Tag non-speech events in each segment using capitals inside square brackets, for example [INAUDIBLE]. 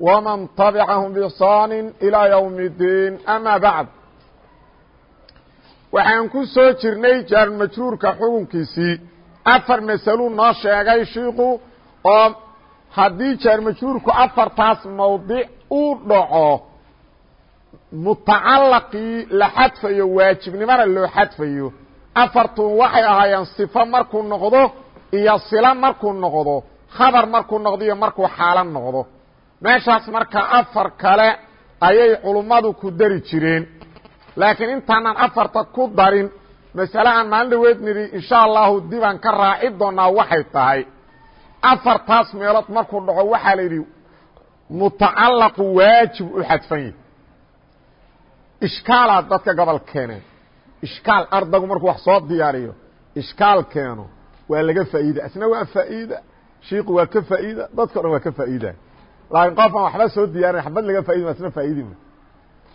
ومن طبعهم بإحsaan إلى يوم الdين أmا baعd waxaan ku soo jirnay jaarmajruurka xukunkiisii afar masaluu noo sheegay shiiku oo haddii jaarmajruurku afartaas mawdic uu dhaco mutacalaqii la xadfayo waajibnimana loo xadfayo afartun waxay ahaayeen صifo markuu noqdo iyo silo markuu noqdo khabar markuu noqdo iyo markuu xaalo noqdo meeshaas marka afar kale ayay culummadu ku dari jireen. Laakiin intaanan afarta ku darin masale aan maalin dhaweed nidhi insha allahu dibaan ka raaci doonaa waxay tahay. Afartaas meelood markuu dhaco waxaa la yidhi mutacallaqu waajib u xadfan yahi ishkaalaad dadka gobol keeneen. Ishkaal ardaygu markuu wax soo diyaariyo ishkaal keeno. Waa laga faa'iida isna waa faa'iida. Shiiku waa ka faa'iida. Dadka o dhan waa ka faa'iida laakiin qofaan waxba soo diyaarin xabad laga faa'idi isna faa'idima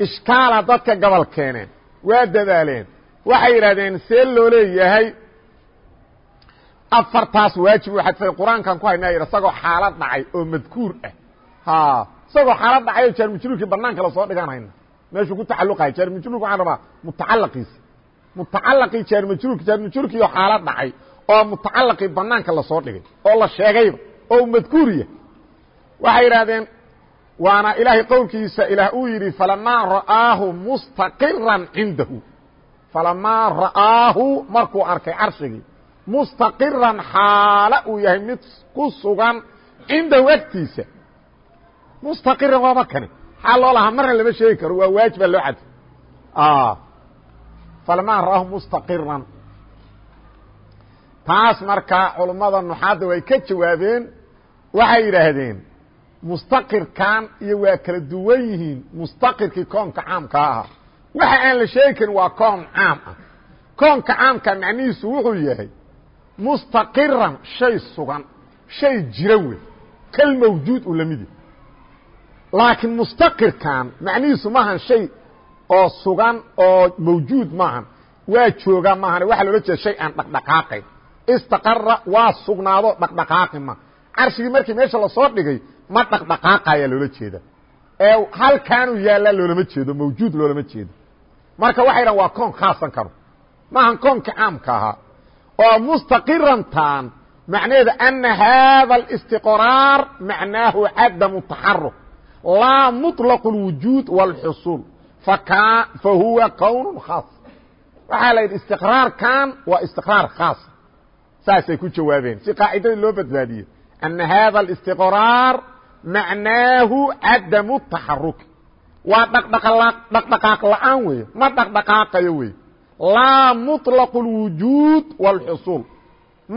ishkaala dadka gobol keeneen waa dadaaleen. Waxay yidhahdeen see loo leeyahay afartaas waajib u xadfay qur'aankan ku haynaa yidhi isagoo xaalad dhacay oo madkuur ah. Isagoo xaalad dhacay oo jaarmujruurkii banaanka la soo dhigan hayna. Meeshuu ku tacalluqahay jaarmujruurka waxaan rabaa mutacalaqiisa mutacalaqii jaarmujruurka jaarmujruurkii oo xaalad dhacay oo mutacalaqii banaanka la soo dhigay oo la sheegayba oo madkuuriya waxay yidhahdeen waana ilaahay qowlkiisa ilaah uu yidhi falamaa ra'aahu mustaqiran cindahu. Falamaa ra'aahu markuu arkay carshigii mustaqiran xaalo uu yahay mid ku sugan cindahu agtiisa. Mustaqiran waaba kane xaa loo lahaa? Marna lama sheegi karo. Waa waajiba loo cadfo falamaa ra'aahu mustaqiran. Taas marka culummada nuxaadda way ka jawaabeen. Waxay yidhaahdeen mustaqirkan iyo waa kala duwan yihiin mustaqirkii koonka caamka ahaa. Waxa aan la sheegi karin waa koon caam ah. Koonka caamka macnihiisu wuxuu yahay mustaqiran shay sugan shay jira wey. Kal mawjuud uu la mid yahay. Laakiin mustaqirkan macnihiisu maahan shay oo sugan oo mawjuud maahan waa jooga maahan waxaa loola jeeda shay aan dhaqdhaqaaqayn. Istaqara waa sugnaado dhaqdhaqaaqi ma. Carshigii markii meesha la soo dhigay ma dhaqdhaqaaqaya loola jeeda ee halkaanuu yaallaa loolama jeedo mawjuud loolama jeedo marka waxay dhahan waa koon khaasan karo maahan koonka caamka ahaa oo mustaqirantan macnaheeda ana haada اlistiqraar macnaahu cadamu taxaruk laa muطlaq اlwujuud wاlxusuul fahuwa kown khaas waxaa la yidhi istiqraarkan waa istiqraar khaasa saasay ku jawaabeen si qaacidadii loo badbaadiye ana hada اlistiqraar macnaahu cadamu taxaruki waa dhaqdhaqaaq la'aan weeye ma dhaqdhaqaaqayo wey laa muطlaq اlwujuud wاlxusuul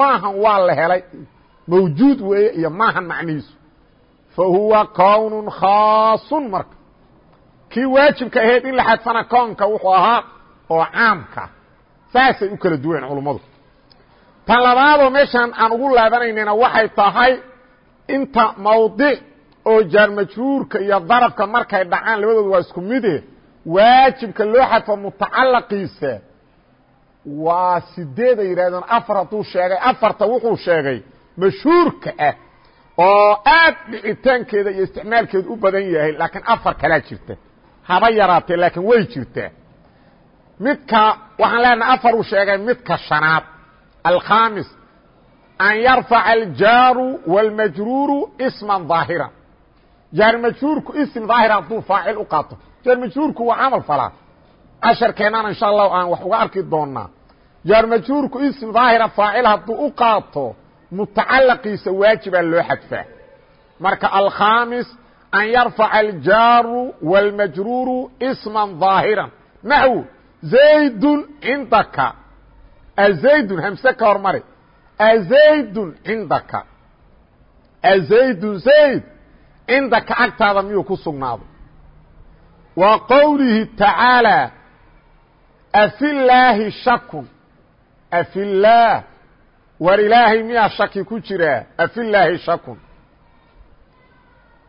maahan waa la helay mawjuud weeye iyo maahan macnihiisu fahuwa kown khaasun marka kii waajibka ahayd in la xadfana koonka wuxuu ahaa oo caamka saasay u kala duween culummadu tan labaadoo meeshaan aan ugu laabanaynayna waxay tahay inta mawdic oo jaarmajruurka iyo darafka markay dhacaan labadooda waa isku mide waajibka loo xadfo mutacalaqiisa waa sideed ay yidhahdeen afar hadduu sheegay afarta wuxuu sheegay mashhuurka ah oo aad dhicitaankeeda iyo isticmaalkeedu u badan yahay laakiin afar kalaa jirta. Haba yaraatee laakiin way jirtaa midka waxaan leenahay afar uu sheegay midka shanaad. Alkhamis an yarfaca aljaaru wاlmajruuru isma ظaahira jaar majruurku ism daahir hadduu faacil u qaato. Jaar majruurku waa camal falaa. Casharkeennana insha allahu aan wax uga arki doonaa jaar majruurku ism daahira faacil hadduu u qaato mutacalaqiisa waajibaa loo xadfaa. Marka alkhamis an yarfaca aljaaru wاlmajruuru isma ظaahira naxw zaydun cindaka. Azaydun hamse ka hormari. Azaydun cindaka. Azaydun zayd cindaka agtaada miyuu ku sugnaaday? Wa qowlihi tacaalى afilaahi shakun. Afilaah war ilaahay miyaa shaki ku jiraa? Afilaahi shakun.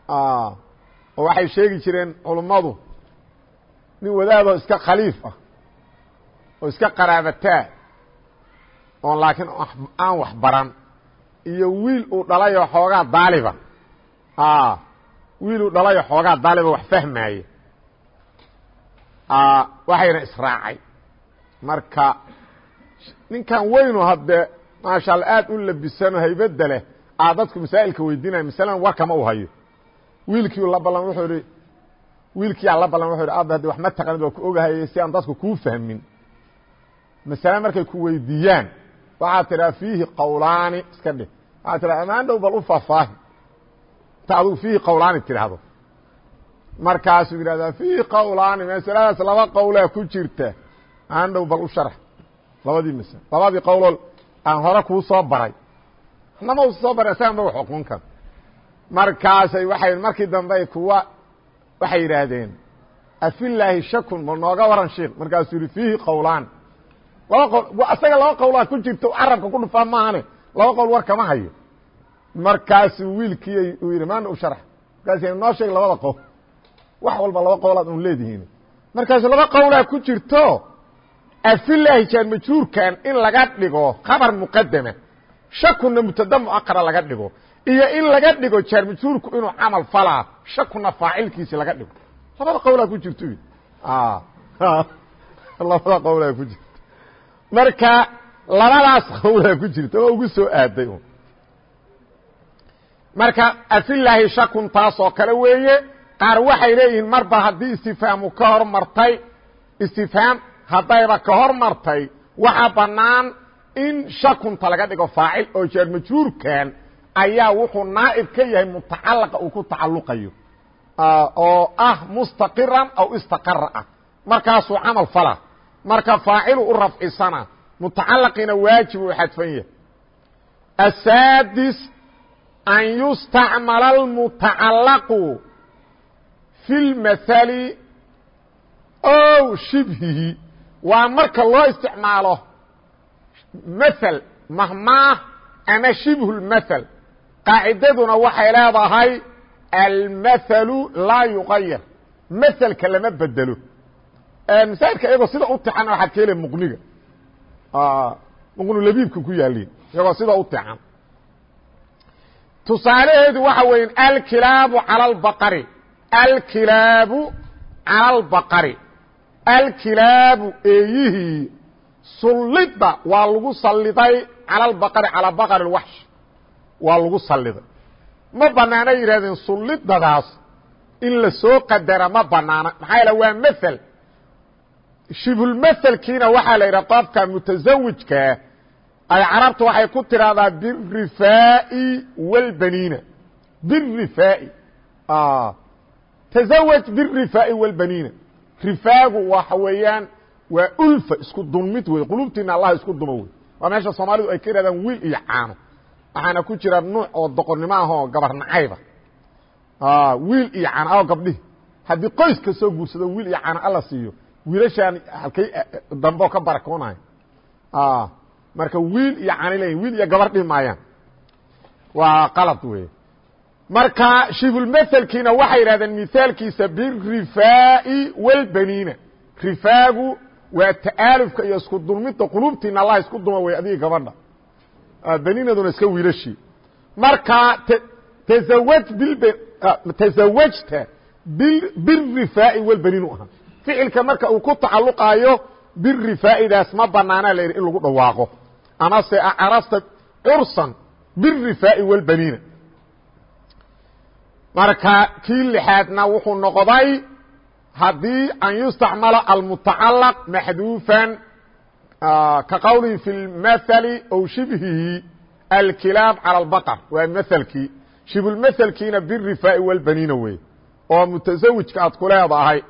Oo waxay sheegi jireen culummadu nin wadaadoo iska khaliif ah oo iska qaraabataa oon laakiin aan wax baran iyo wiil uu dhalayoo xoogaa daaliba wiil uu dhalayoo xoogaa daaliba wax fahmaaye waxayna israacay. Marka ninkan weynu haddee maasha alla aad u labisano haybadda leh aa dadku masaa'ilka weydiinaya masalan warkama u hayo. Wiilkiiu la ballan wuxuu ihi wiilkiyaa la ballan wuxu ihi aaba haddi wax ma taqanid waa ku ogahayay si aan dadku kuu fahmin. Masale markay ku weydiiyaan waxaad tidhaha fiihi qawlaani iska dheh waxaad tidhaha amaan dhow bal u faahfaahi inta adugu fiihi qawlaani tidhaahdo. Markaasuu yidhahdaa fiihi qawlaani masaladaas laba qowlaa ku jirta. Amaan dhow bal u sharax labadii masale. Labadii qowloo aan hore kuu soo baray. Nama u soo baray asagan ba wax oqon kara markaasay waxay markii dambe kuwa waxay yidhaahdeen afilaahi shakun ma nooga waran sheik markaasuu yihi fiihi qowlaan laba qowl asaga laba qowlaa ku jirto carabka ku dhufaa maahane laba qowl war kama hayo markaasuu wiilkii uu yidhi maana u sharax. Markaas noo sheeg labada qowl wax walba laba qowlaad un leedihiin. Markaasu laba qowlaa ku jirto afilaahi jaan majhuurkan in laga dhigo khabar muqadama shakunna mubtada muaqara laga dhigo iyo in laga dhigo jaar majhuurku inuu camal falaa shakuna faacilkiisi laga dhigo. Labada qowlaa ku jirto. [LAUGHS] Labada qowlaa ku jirto. Marka labadaas qowlaa ku jirta oo ugu soo aaday marka afilaahi shakun taasoo kale weeye qaar waxay leeyihiin marba haddii istifhaamu ka hor martay istifhaam haddayba ka hor martay waxaa bannaan in shakunta laga dhigo faacil oo jaar majhuurkan ayaa wuxuu naa'ib ka yahay mutacalaqa uu ku tacalluqayo oo ah mustaqiran aw istaqara ah. Markaasuu camal fala. Marka faacilu u rafcisana mutacalaqiina waajib uu xadfan yahay an yustacmala almutacalaqu fi lmathali ow shibhihi waa marka loo isticmaalo mathal mahmaah ama shibhu lmathal qaacidaduna waxay leedahay almathalu laa yuqayar mathalka lama bedelo masaa'ilka iyagoo sida u tixan waxaad ka hele muqniga muqnu labiibka ku yaaliin iyagoo sida u tixan tusaalaheedu waxa weyn alkilaabu cala albaqari alkilaabu cala albaqari alkilaabu eeyihii sullidda waa lagu salliday cala albaqari calaa baqari lwaxshi waa lagu salliday. Ma bannaanay yidhahdeen sullidadaas in la soo qadara ma bannaana maxaa yaele waa mel shibulmaelkiina waxaa la yidhaha qofka mutasawijkaa ay carabta waxay ku tiraahdaa birifaa'i wاlbaniina birifaa'i tazawaj birifaa'i wاlbaniina rifaagu waxa weeyaan waa ulfa isku dunmid wey qulubtiina allah isku dumo wey waa meesha soomaalidu ay ka yidhahdaan wiil iyo caano. Waxaana ku jira nuuc oo doqonnimo ah oo gabar nacayba wiil iyo caano. Ao gabdhihi haddii qoys ka soo guursado wiil iyo caano alla siiyo. Wiilashaan halkay dambeo ka barakoonayo marka wiil iyo leeyihiin wiil iyo gabar dhihi maayaan. Waa qalad wey marka shibulmathelkiina waxay yidhahdeen mithaalkiisa birifaa'i wاlbaniina rifaagu waa ta'aalufka iyo isku dulmidda qulubtiina allah isku duma wey adiga gabadha. Baniinaduna iska wiilashii marka tazawajta birifaa'i wاlbaniinu ahaa ficilka marka uu ku tacalluqaayo birifaa'idaas ma banaana la yidhi in lagu dhawaaqo amase acrasta cursan birifaa'i walbaniina. Marka kii lixaadna wuxuu noqday haddii an yustacmala almutacalaq maxduufan ka qowlihi fi lmaali ow shibhihi alkilaab cala albaqar. Waa maelkii shibulmaelkiina birifaa'i walbaniina wey oo mutasawijka aad ku leedahay.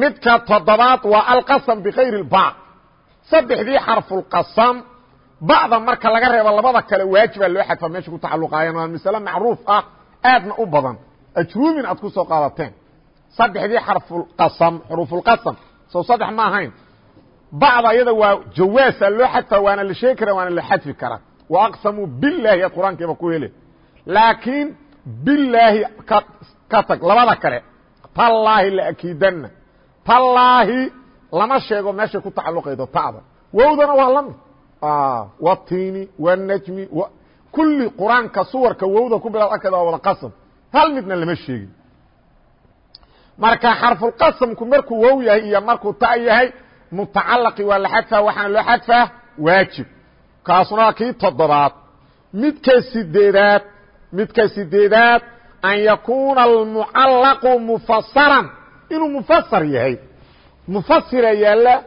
Midka toddobaad waa alqasam bikayri اlbaa saddexdii xarfulqasam ba'da marka laga reebo labada kale waajibaa loo xadfa meesha ku tacalluqaayeen waa masale macruuf ah aadna u badan. Ajruumin aad ku soo qaadateen. Saddexdii xarfulqasam xuruufulqasam sow saddex ma ahayn. Bacda iyada waa jawaasa loo xadfa waana la sheegi kara waana la xadfi karaa. Wa aqsamuu bilaahi aad qur'aankiiba ku hele laakiin bilaahi ka tag labada kale. Tallaahi laakiidanna tallaahi lama sheego meeshay ku tacalluqaydo ta'da. Wowdana waa la mid watiini wanajmi kulli qur'aanka suwarka wowda ku bilaad waa wada qasam hal midna lama sheegin marka xarfulqasamku markuu wow yahay iyo markuu ta yahay mutacalaqi waa la xadfaa waxaana loo xadfaa waajib kaasuna kii toddobaad midka sideedaad midka sideedaad an yakuuna almucallaqu mufasaran inuu mufasar yahay mufasira yaalla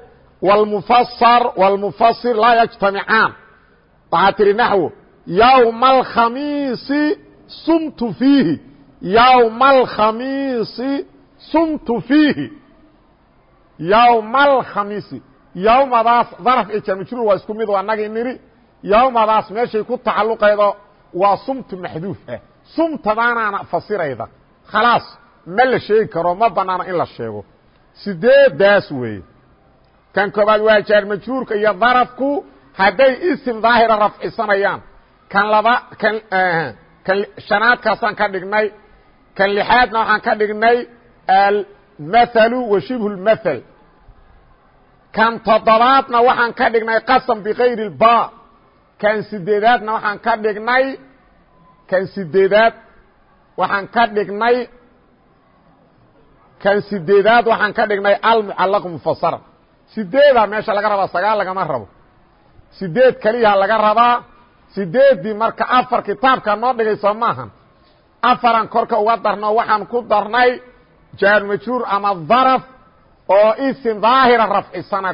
wlmufasar wlmufasir laa yajtamicaan waxaa tihi naxwo yowma alkhamiisi sumtu fiihi yowma alkhamiisi sumtu fiihi yowma alkhamiisi yowmadaas daraf iyo jamjruur waa isku mid oo annagii nidhi yowmadaas meeshay ku tacalluqaydo waa sumtu maxduuf ah sumtadaanaana fasirayda khalaas ma la sheegi karo ma banaano in la sheego sideedaas weeye kan koobaad waa jaar majruurka iyo darafku hadday isim daahira rafcisanayaan kan laba kan kan shanaadkaasaan ka dhignay kan lixaadna waxaan ka dhignay almathalu wa shibhu lmathal kan toddobaadna waxaan ka dhignay qasam bikayri اlba kan sideedaadna waxaan ka dhignay kan sideedaad waxaan ka dhignay kan sideedaad waxaan ka dhignay almucallaq mufasara sideedaa meesha laga rabaa sagaal lagama rabo. Sideed keliyaha laga rabaa sideeddii marka afar kitaabka noo dhigay soo maahan afaran korka uga darno waxaan ku darnay jaarmajruur ama daraf oo isim daahira rafcisana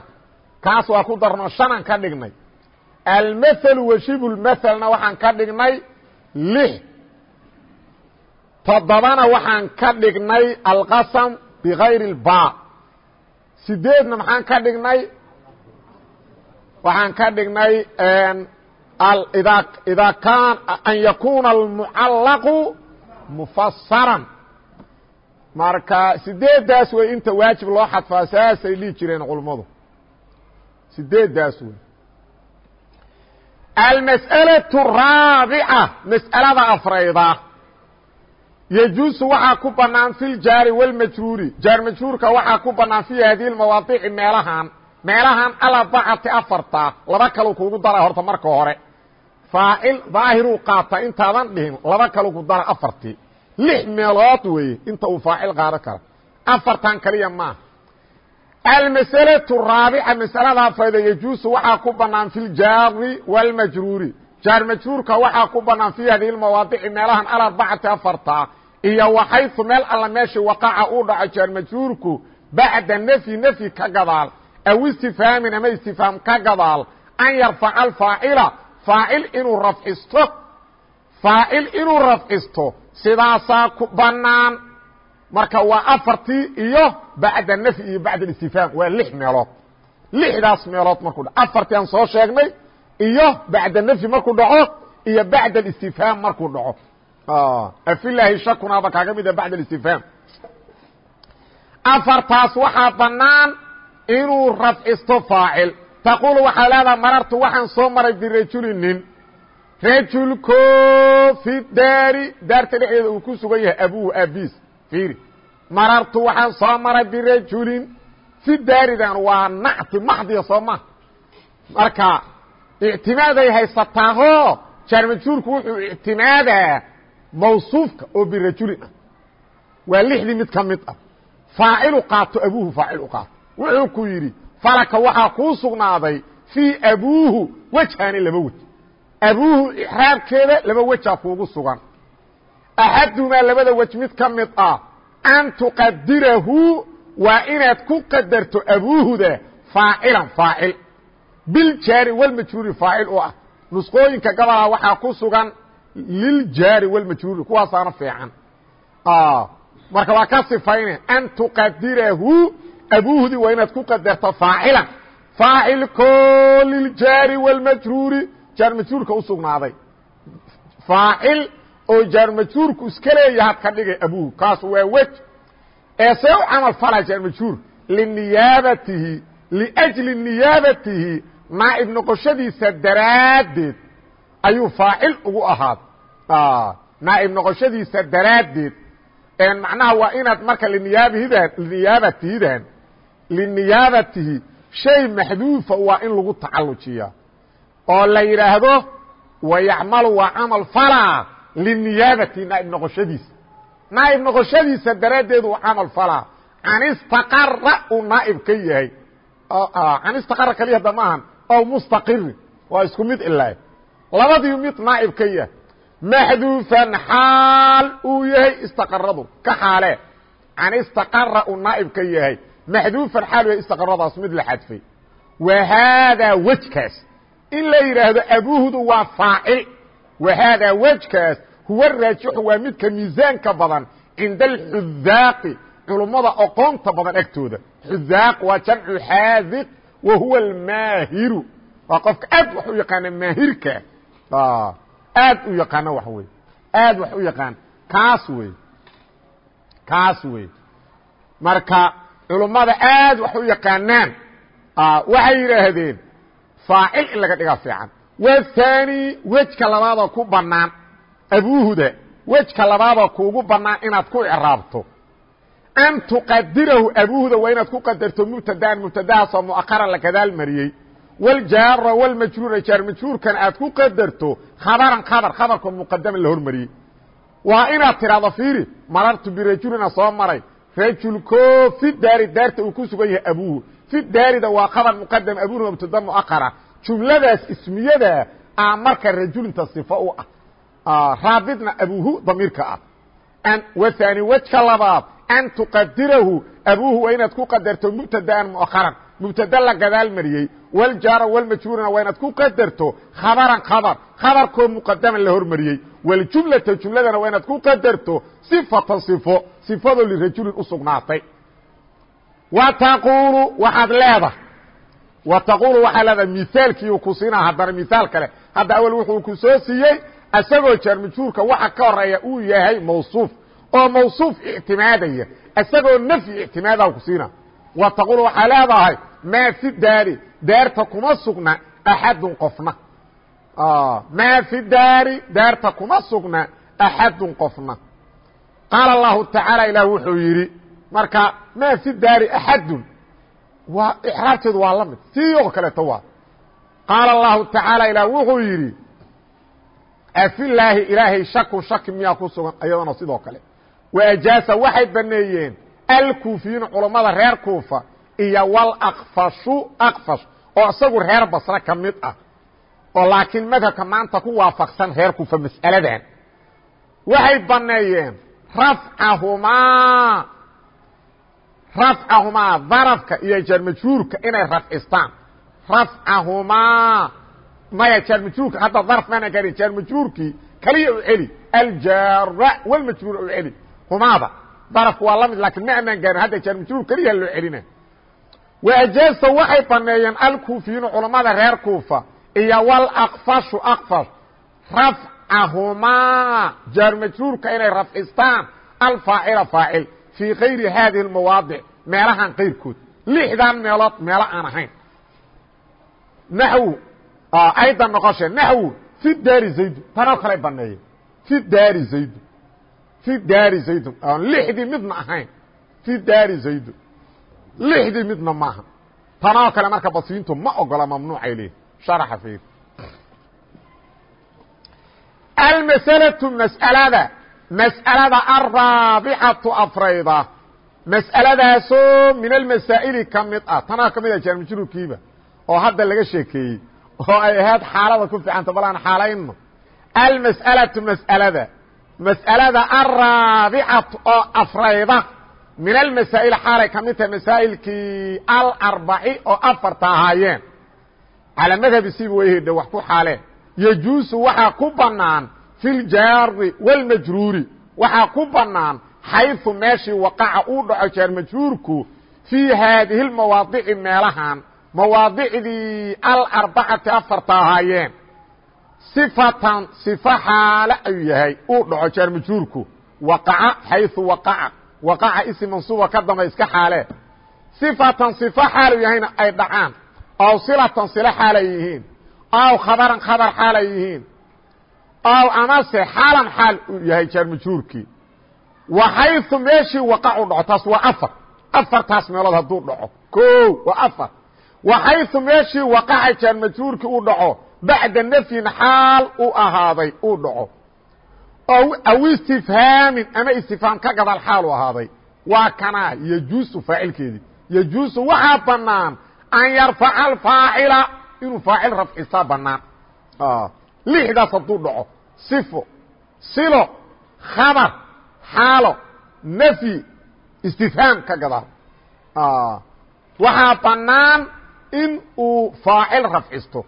kaas waa ku darno shanan ka dhignay. Almahalu wa shibulmathalna waxaan ka dhignay lix. Toddobana waxaan ka dhignay alqasam bigayri اlba sideedna maxaan ka dhignay waxaan ka dhignay ida kan an yakuna almucallaqu mufasaran marka sideedaas wey inta waajib loo xadfaa saasay dhihi jireen culummadu sideedaas wey almas'alaة الraabica mas'alada afrayda yejuusu waxaa ku banaan fi ljaari wاlmajruuri jaar majruurka waxaa ku banaan fi hadihi mawaadici meelahan meelahan alabacati afarta laba kalu kugu dara horta marka hore faacil daahiruu qaata intaadan dhihin laba kalu ku dara afartii lix meelood weeye inta uu faacil qaado kara afartan kaliya maaha almasalaة الraabica masalada afrayda yejuusu waxaa ku banaan fi ljaari wاlmajruuri jaar majruurka waxaa ku banaan fi hadihi mawaadici meelahan alabacati afarta iyo waxaysu meel alla meeshii waqaca uu dhaco jaar bacda nfyi nfyi ka gadaal. Aw istifhaamin ama istifhaam ka gadaal. An yarfaca alfaacila faacil inuu rafcisto. Faacil inuu rafcisto sidaasaa ku banaan marka waa afartii iyo bacda nfyi iyo bacd istifhaam waa lix meelood. Lixdaas meelood markuu dha afartii aan soo sheegnay iyo bacda nfyi markuu dhaco iyo bacd اstifhaam markuu dhaco afilaahi shakunaaba kaaga mida bacd اstifhaam afartaas waxaa banaan inuu rafcisto faacil taqulu waxaa leedaha marartu waxaan soo maray birajuli nin rajulko fi daari daarta dhexdeeda uu ku sugan yahay abuhu aabis fiiri marartu waxaan soo maray birajulin fi daaridan waa nacti maxdiya soo maha marka ictimaaday haysataaho jaarmajhuurku wuxuu ictimaadaa mawsuufka oo birajulin ah. Waa lixdii mid ka mid ah. Faacilu qaato abuuhu faacil u qaato. Wuxuu ku yidhi falaka waxaa kuu sugnaaday fii abuuhu wejhaani laba wej abuuhu ixraabkeeda laba wejaa kuugu sugan. Axadumaa labada wej mid ka mid ah an tuqadirahu waa inaad ku qadarto abuuhuda faacilan faacil. Biljaari walmajruuri faacil u ah. Nusqooyinka gabalaa waxaa ku sugan liljaari walmajruuri kuwaasaana fiican marka waa ka sifayne an tuqadirahu abuuhdii waa inaad ku qadarto faacilan faacilko liljaari walmajruuri jaar majruurka u sugnaaday faacil oo jaar majruurku iska leeyahaad ka dhigay abuuhu kaas waa wej ee see u camal falaa jaar majhuur liniyaabatihi liأjli niyaabatihi naa'ib noqoshadiisa daraaddeed ayuu faacil ugu ahaad naa'ib noqoshadiisa daraaddeed macnaha waa inaad marka liniyaabahida liniyaabatihidan liniyaabatihi shay maxduufa waa in lagu tacallujiyaa. Oo la yidhaahdo wayacmalu waa camal falaa liniyaabati naa'ib noqoshadiisa. Naa'ib noqoshadiisa daraaddeed uu camal falaa can istaqara uu naa'ib ka yahay. Can istaqara kaliya hadda maahan ow mustaqiri waa isku mid ilaa labadii mid naa'ib ka yahay maxduufan xaal uu yahay istaqaradu ka xaale can istaqara uu naa'ib ka yahay maxduufan xaal yahay istaqaradaas mid la xadfay. Wa haadaa wejkaas in la yidhaahdo waa faacil wa haadaa wejkaas huwa raajixu waa midka miisaanka badan cinda alxudaaqi culummada oqoonta badan agtooda. Xudaaq wa huwa almaahiru. Waa qofka aad wax u yaqaana maahirka aad u yaqaano wax wey aad wax u yaqaan. Kaas wey kaas wey marka culummada aad wax u yaqaanaan waxay yidhaahdeen faacil in laga dhigaa fiican. Wathani wejka labaadoo ku bannaan abuhuda wejka labaadoo kuugu bannaan inaad ku icraabto. An tuqadirahu abuhuda waa inaad ku qadarto mubtadaan mubtadahaasoo mu'akharan la gadaal mariyey wljaara wlmajruura jaar majruurkan aad ku qadarto khabaran khabar khabarkoo muqadaman la hormariyey waa inaad tidhahdo fiiri marartu birajulina soo maray rajulko fi daari daarta uu ku sugan yahay abuhu fi daarida waa khabar muqadam abuhuna mubtada muakara jumladaas ismiyada a marka rajulinta sifo u ah raabidna abuhu damiirka ah waani wejka labaad an tuqadirahu abuhu waa inaad ku qadarto mubtadaan muakharan mubtada la gadaal mariyey wljaara wlmajruurana waa inaad ku qadarto khabaran khabar khabarkoo muqadaman la hormariyey waljumlata jumladana waa inaad ku qadarto sifatan sifo sifadoo lirajulin u sugnaatay wa taquulu waxaad leedahay wa taquulu waxaa leedahay miaalkiiu ku siinaa haddana miaal kale hadda awel wuxuu ku soo siiyey isagoo jaarmajuurka waxa ka horreeya uu yahay mawsuuf oo mawsuuf ictimaadaya isagoo nafyi ictimaada ku siina wa taquulu waxaa leedahay maa fi daari daarta kuma sugna axadun qofna. Maa fi daari daarta kuma sugna axadun qofna. Qaala allahu tacaala ilaah wuxuu yidhi marka maa fi daari axadun. Waa ixraabteedu waa la mid. Sii oo kaleeto waa. Qaala allahu tacaala ilaah wuxuu yidhi afilaahi ilaahay shakun shaki miyaa ku sugan ayadana sidoo kale. Waajaasa waxay baneeyeen alkuufiyiin culammada reer kuufa iyo wlakfashu akfash oo isagu reer basre ka mid ah. Oo laakiin madhabka maanta ku waafaqsan reer kuufa mas'aladan. Waxay baneeyeen rafcahumaa rafcahumaa darafka iyo jarmajhuurka inay rafcistaan. Rafcahumaa maya jaarmajhuurka hadda darf mana garin jaarmajhuurkii kaliya u celi aljaara wlmajhuur u celi. Humaada darafku waa la mid laakiin ma anaan gaarin hadda jaarmajhuur keliya loo celina waajaaza waxay baneeyeen alkuufiyuuna culammada reer kuufa iyo wlakfashu akfash rafcahumaa. Jaar majruurka inay rafcistaan. Alfaacila faacil fii kayri haadihi اmawaadic meelahan kayrkood lixdan meelood meelo aan ahayn. Naxw ayda noqoshe. Naxw fi daari zaydu tanoo kale baneeyeen fi daari zaydu fi daari zaydun aan lixdii midna ahayn. Fi daari zaydu lixdii midna maaha tanoo kale marka basiintu ma ogola mamnuucay leeyihiin sharaxa fiir almas'alaةu mas'alada mas'alada alraabicatu afrayda mas'aladaasoo min almasaa'ili ka mid ah tanaa ka mid ah jaarmajruurkiiba oo hadda laga sheekeeyey oo ay ahayd xaalada ku fiicanta bal aan xaalayno almas'alaةu mas'alada mas'alada alraabicatu oo afrayda min almasaa'il xaalay ka mid tahay masaa'ilkii alarbaci oo afarta ahaayeen calaa madhabi siba wayhedha wax ku xaaleen yejuusu waxaa ku bannaan fi ljaari wاlmajruuri waxaa ku bannaan xayثu meeshii waqaca uu dhaco jaar majruurku fii haadihi اlmawaadici meelahan mawaadicdii alarbacati afarta ahaayeen صifatan صifo xaale ayuu yahay uu dhaco jaar majruurku waqaca xayثu waqaca waqaca isi mansuuba ka damba iska xaalee sifatan sifo xaalu yahayna ay dhacaan. Aw silatan silo xaalay yihiin. Aw khabaran khabar xaalay yihiin. Aw amase xaalan xaal uu yahay jaarmajhuurkii waxayثu meeshii waqacu dhaco taas waa afar. Afartaas meelood hadduu dhaco. O waa afar. Waxayثu meeshii waqaca jaarmajhuurkii uu dhaco bacda nafyin xaal u ahaaday uu dhaco aw istifhaamin ama istifhaam ka gadal xaal u ahaaday waa kanaa yjuusu faacilkeedii yjuusu waxaa banaan an yarfaca alfaacila inuu faacil rafcisaa banaan lixdaas hadduu dhaco sifo silo khabar xaalo nafyi istifhaam ka gadaal waxaa bannaan in uu faacil rafcisto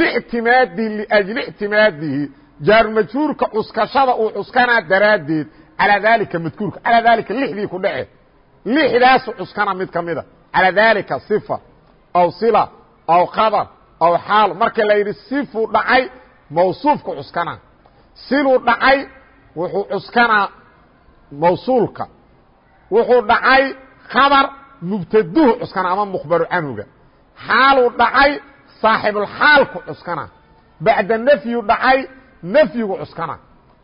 lictimaadihi liajli ictimaadihi jaarmajhuurka cuskashada uu cuskanaa daraaddeed calaa daalika madkuurka calaa daalika lixdii ku dhace. Lixdaasu cuskana mid ka mida calaa daalika sifa aw sila aw khabar aw xaal. Marka la yidhi sifuu dhacay mawsuufku cuskana. Siluu dhacay wuxuu cuskanaa mawsuulka. Wuxuu dhacay khabar mubtaduhu cuskana ama mukhbaru canhuga xaaluu dhacay saaxibulxaalku cuskana. Bacda nafyu dhacay nafyigu cuskana.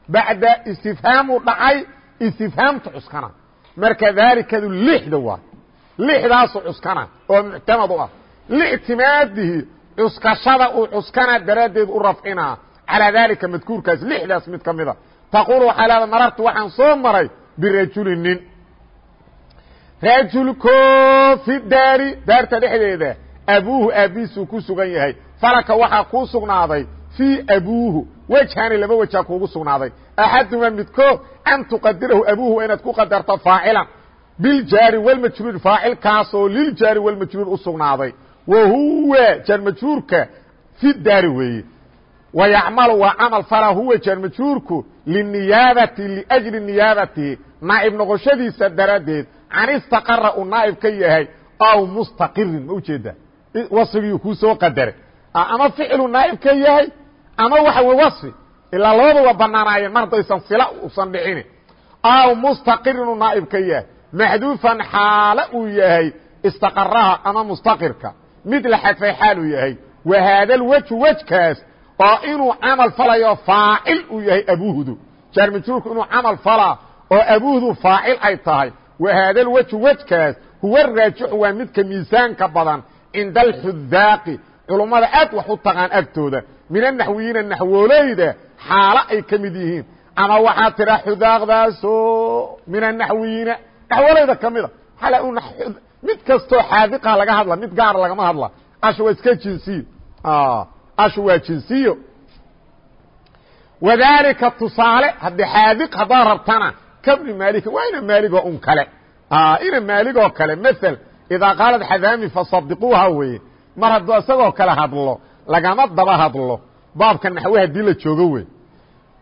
Bacda istifhaamuu dhacay istifhaamtu cuskana. Marka daalikadu lixda waa. Lixdaasu cuskana oo muctamad u ah. Lictimaadihi cuskashada uu cuskana daraaddeed u rafcinaa calىa daalika madkuurkaas lixdaas mid ka mida taquul waxaa leeda marartu waxaan soo maray birajuli nin. Rajulko fi daari daarta dhexdeeda abuuhu aabbiisuu ku sugan yahay. Falaka waxaa kuu sugnaaday fii abuuhu wejhaani laba wejaa kuugu sugnaaday. Axaduma midkood an tuqadirahu abuuhu waa inaad ku qadarto faacilan. Biljaari wlmajruuri faacilkaasoo liljaari wlmajruur u sugnaaday. Wa huwa jaarmajruurka fi daari weeye. Wa yacmalu waa camal fala huwa jaarmajruurku liniyaabati liajli niyaabatihi naa'ib noqoshadiisa daraaddeed can istaqara uu naa'ib ka yahay aw mustaqirin ma ujeeda wasigiyuu kuu soo qadaray. Ama ficilu naa'ib ka yahay ama waxa wey waصfi ilaa labada waa banaanaayeen mar haddaysan sila usan dhicini. Aw mustaqirinu naaibka yahay. Maxduufan xaalo uu yahay istaqaraha ama mustaqirka. Mid la xadfay xaal uu yahay. Wa haadalwejhu wejkaas oo inuu camal falayo faacil uu yahay abuuhdu. Jaarmajuurku inuu camal falaa oo abuuhdu faacil ay tahay. Wa haadalwejhu wejkaas huwa raajixu waa midka miisaanka badan cinda alxudaaqi culummada aad wax u taqaan agtooda min anaxwiyiina naxwooleyda xaalo ay ka mid yihiin ama waxaa tidhaa xudaaqdaasoo min anaxwiyiina naxwooleyda ka mida mid kastoo xaadiqa laga hadla mid gaar lagama hadla asha waa iska jinsiy ashu waa jinsiyo wadalika tusaale hadde xaadiq haddaad rabtana kabni maalika waa ina maaligoo un kale ina maaligoo kale mael idaa qaalad xadaami fasadiquuha weeye mar hadduu isagoo kale hadlo lagama daba hadlo. Baabka naxwe haddii la joogo wey.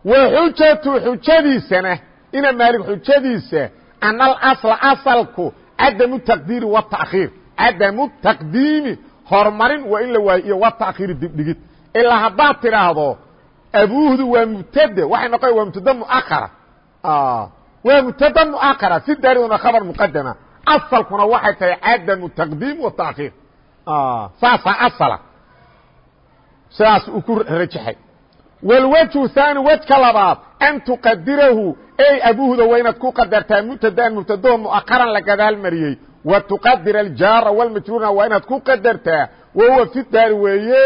Wa xujatu xujadiisana ina maalig xujadiisa ana alasla asalku cadamu taqdiiri watakhiir cadamu taqdiimi horumarin waa in la waayo iyo watakhiiri dibdhigid. Ilaa haddaad tidhaahdo abuuhdu waa mubtade waxay noqon waa mubtada muakara waa mubtada muakara si daariduna khabar muqadama asalkuna waxay tahay cadamu taqdiim wa taakhiir saasaa asala sidaas uu ku rajaxay wاlwجه ثaanي wejka labaad an tuqadirahu ey abuhda waa inaad ku qadartaa mubtadaan mubtadaho muakaran la gadaal mariyey wa tuqadira aljaara wاlmajruurna waa inaad ku qadartaa wahuwa fi daari weeye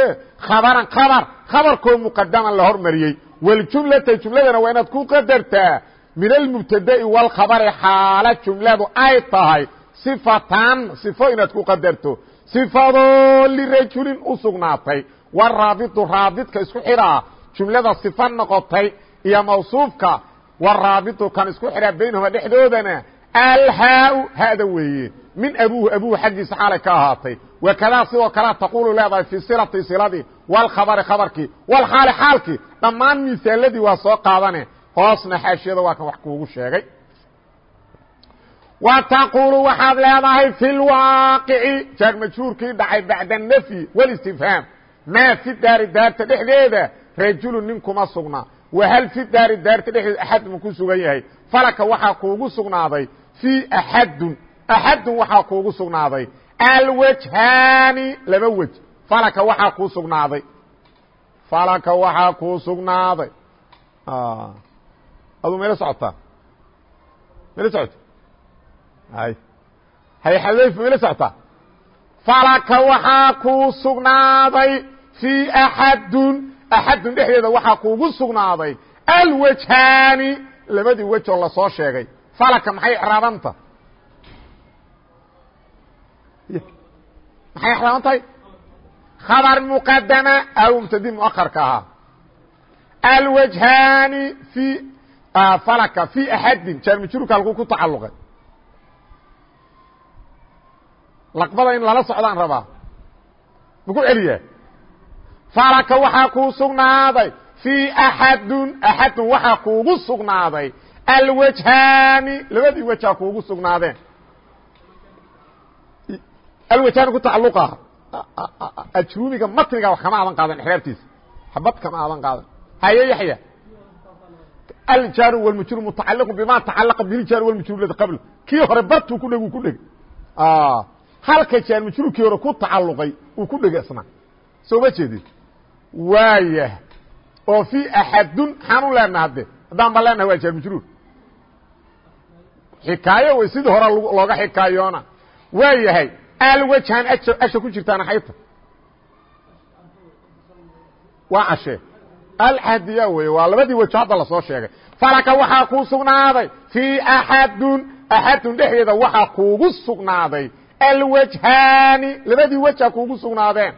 khabaran khabar khabarkoo muqadaman la hormariyey waljumlata jumladana waa inaad ku qadartaa min almubtada'i wاlkhabari xaala jumladu ay tahay sifatan sifo inaad ku qadarto sifadoo lirajulin u sugnaatay waraabidu raabidka isku xidhaa jumlada sifa noqotay iyo mawsuufka waraabidu kan isku xidhaa baynahuma dhexdoodana alhaa-u hada weeye. Min abuhu abuhu xaggiisa xaalay ka ahaatay. Wakadaa sidoo kalea taquulu leedahay fii silati siladii walkhabari khabarkii walxaali xaalkii dhammaan misaaladii waa soo qaadane hoosna xaashiyada waa kan wax kuugu sheegay. Wa taquulu waxaad leedahay fi lwaaqici jaarmajhuurkii dhacay bacda nafyi maa fi daari daarta dhexdeeda rajulu nin kuma sugna wahal fi daari daarta dhexdeed axad ma ku sugan yahay falaka waxaa kuugu sugnaaday fii axadun axadun waxaa kuugu sugnaaday alwajhaani laba wej falaka waxaa kuu sugnaaday falaka waxaa kuu sugnaaday aduu mayla socotaa mayla socota hay xadayf mayla socotaa falaka waxaa kuu sugnaaday fii axadun axadun dhexdeeda waxaa kuugu sugnaaday. Alwajhaani labadii wej oo la soo sheegay. Falaka maxay exraabanta maxay exraaban tahay khabar muqadama aw mubtadi muakarka ahaa. Alwajhaani fi falaka fi axadin jaarmijurka halkuu ku tacalluqay laqbada in lala socdaan rabaa maku celiyaa falaka waxaa kuu sugnaaday. Fii axadun axadun waxaa kuugu sugnaaday. Alwajhaani labadii wejaa kuugu sugnaadeen. Alwajhaani ku tacalluqa. Ajruumiga matniga wax kama aadan qaadan exraabtiisa xabad kama aadan qaadan haye yaxya. Aljaaru wاlmajruur mutacaliqu bima tacalaqa biljaar wاlmajruur ladi qabl kii hore bartuu ku dheg uu ku dheg halka jaar majruurkii hore ku tacalluqay uu ku dhega isna soo ma jeedin waayah oo fi axadun maxaan u leenaha hadde haddaan ba leenahay waa jaar majruur xikaayo wey sidii hore looga xikaayoona. Waa yahay alwajhan asha ku jirtaana xayta. Waa ashe. Alcadiya wey waa labadii wajo hadda la soo sheegay. Falaka waxaa kuu sugnaaday. Fii axadun axadun dhexdeeda waxaa kuugu sugnaaday alwajhaani labadii wejha kuugu sugnaadeen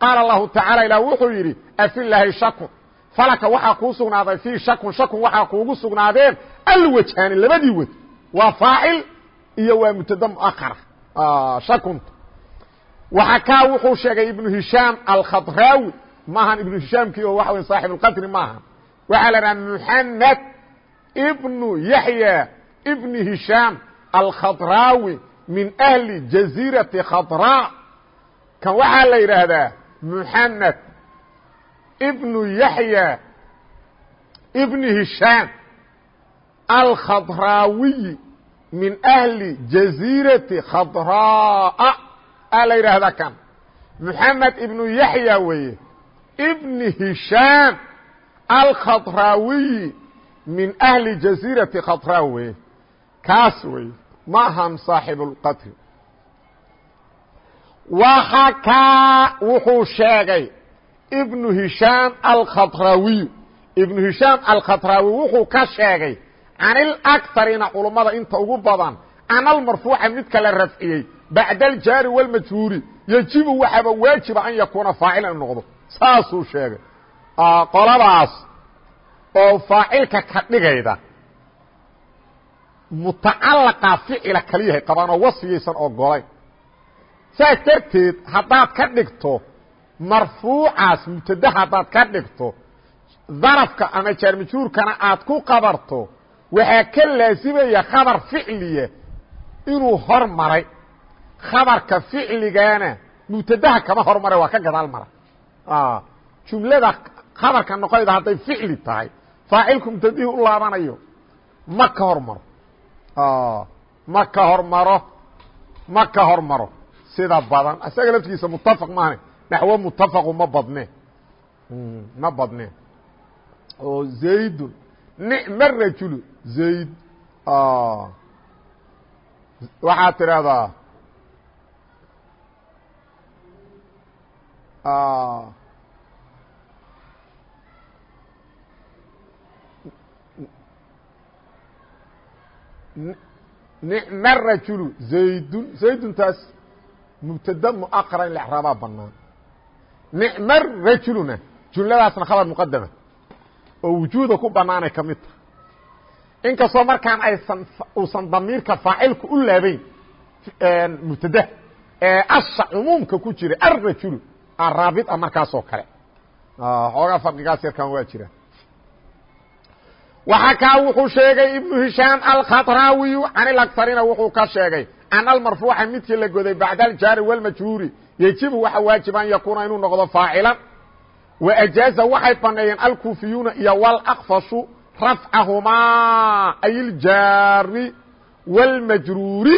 qaala allahu tacaala ilah wuxuu yidhi afilaahi shakun falaka waxaa kuu sugnaaday fii shakun shakun waxaa kuugu sugnaadeen alwajhaani labadii wej waa faacil iyo waa mubtada muakara shakunta waxa kaa wuxuu sheegay ibnu hishaam alkhadraawi maahan ibnu hishaamkii oo waxa wey saaxib اlqadri maaha waxaa la dhaha muxamed ibnu yaxya ibni hishaam alkhadraawi min ahli jaziirati khadra kan waxaa la yidhaahdaa muxamed ibnu yaxya ibni hishaam alkhadraawiyi min ahli jaziirati khadraa a la yidhaahdaa kan. Muxamed ibnu yaxya weeye. Ibni hishaam alkhadraawiyi min ahli jaziirati khadraa weye kaas weye ma ahan saaxibu اlqatri waxakaa wuxuu sheegay ibnu hishaam alkhadraawiyu ibnu hishaam alkhadraawi wuxuu ka sheegay can ilaktarina culummada inta ugu badan ana almarfuuca midka la rafciyey bacda aljaari wاlmajhuuri yejibu waxaaba waajiba an yakuuna faacilan inu noqdo. Saasuu sheegay. Qoladaas oo faacilka ka dhigayda mutacalaqa ficila kaliyahay qabaan oo wasfiyaysan ogolayn saas darteed haddaad ka dhigto marfuucaas mubtada haddaad ka dhigto darafka ama jaarmajhuurkana aad ku qabarto waxaa ka laasimaya khabar ficliya inuu hor maray khabarka ficligana mubtadaha kama hormaray waa ka gadaal mara. Jumlada khabarka noqoyda hadday ficli tahay faacilku mubtadihii u laabanayo ma ka hormaro ma ka hormaro ma ka hormaro. Sida badan isaga laftigiisa mutafaq maahane naxwo mutafaqu ma badne. Ma badne. Oo zaydun nicma rajulu zayd waxaad tidhaahdaa nicma rajulu zaydun zayduntaas mubtada muaqara in la exraabaa banaan nicma rajuluna jumladaasna khabar muqadama oo wujuuda ku banaanay ka mid tahay. Inkastoo markaan aysan uusan damiirka faacilku u laabayn mubtada ee asha cumuumka ku jira arrajulu araabit a markaasoo kale. Xoogaa farqigaas yarkan waa jira waxa kaa wuxuu sheegay ibnu hishaam alkhadraawiyu can ilakarina wuxuu ka sheegay ana almarfuuca midkii la goday bacda aljaari wاlmajhuuri yejibu waxa waajib an yakuuna inuu noqdo faacilan وأjaaزa waxay baneeyeen alkufiyuuna iyo wاlأkfashu rafcahumaa ay اljaari wاlmajruuri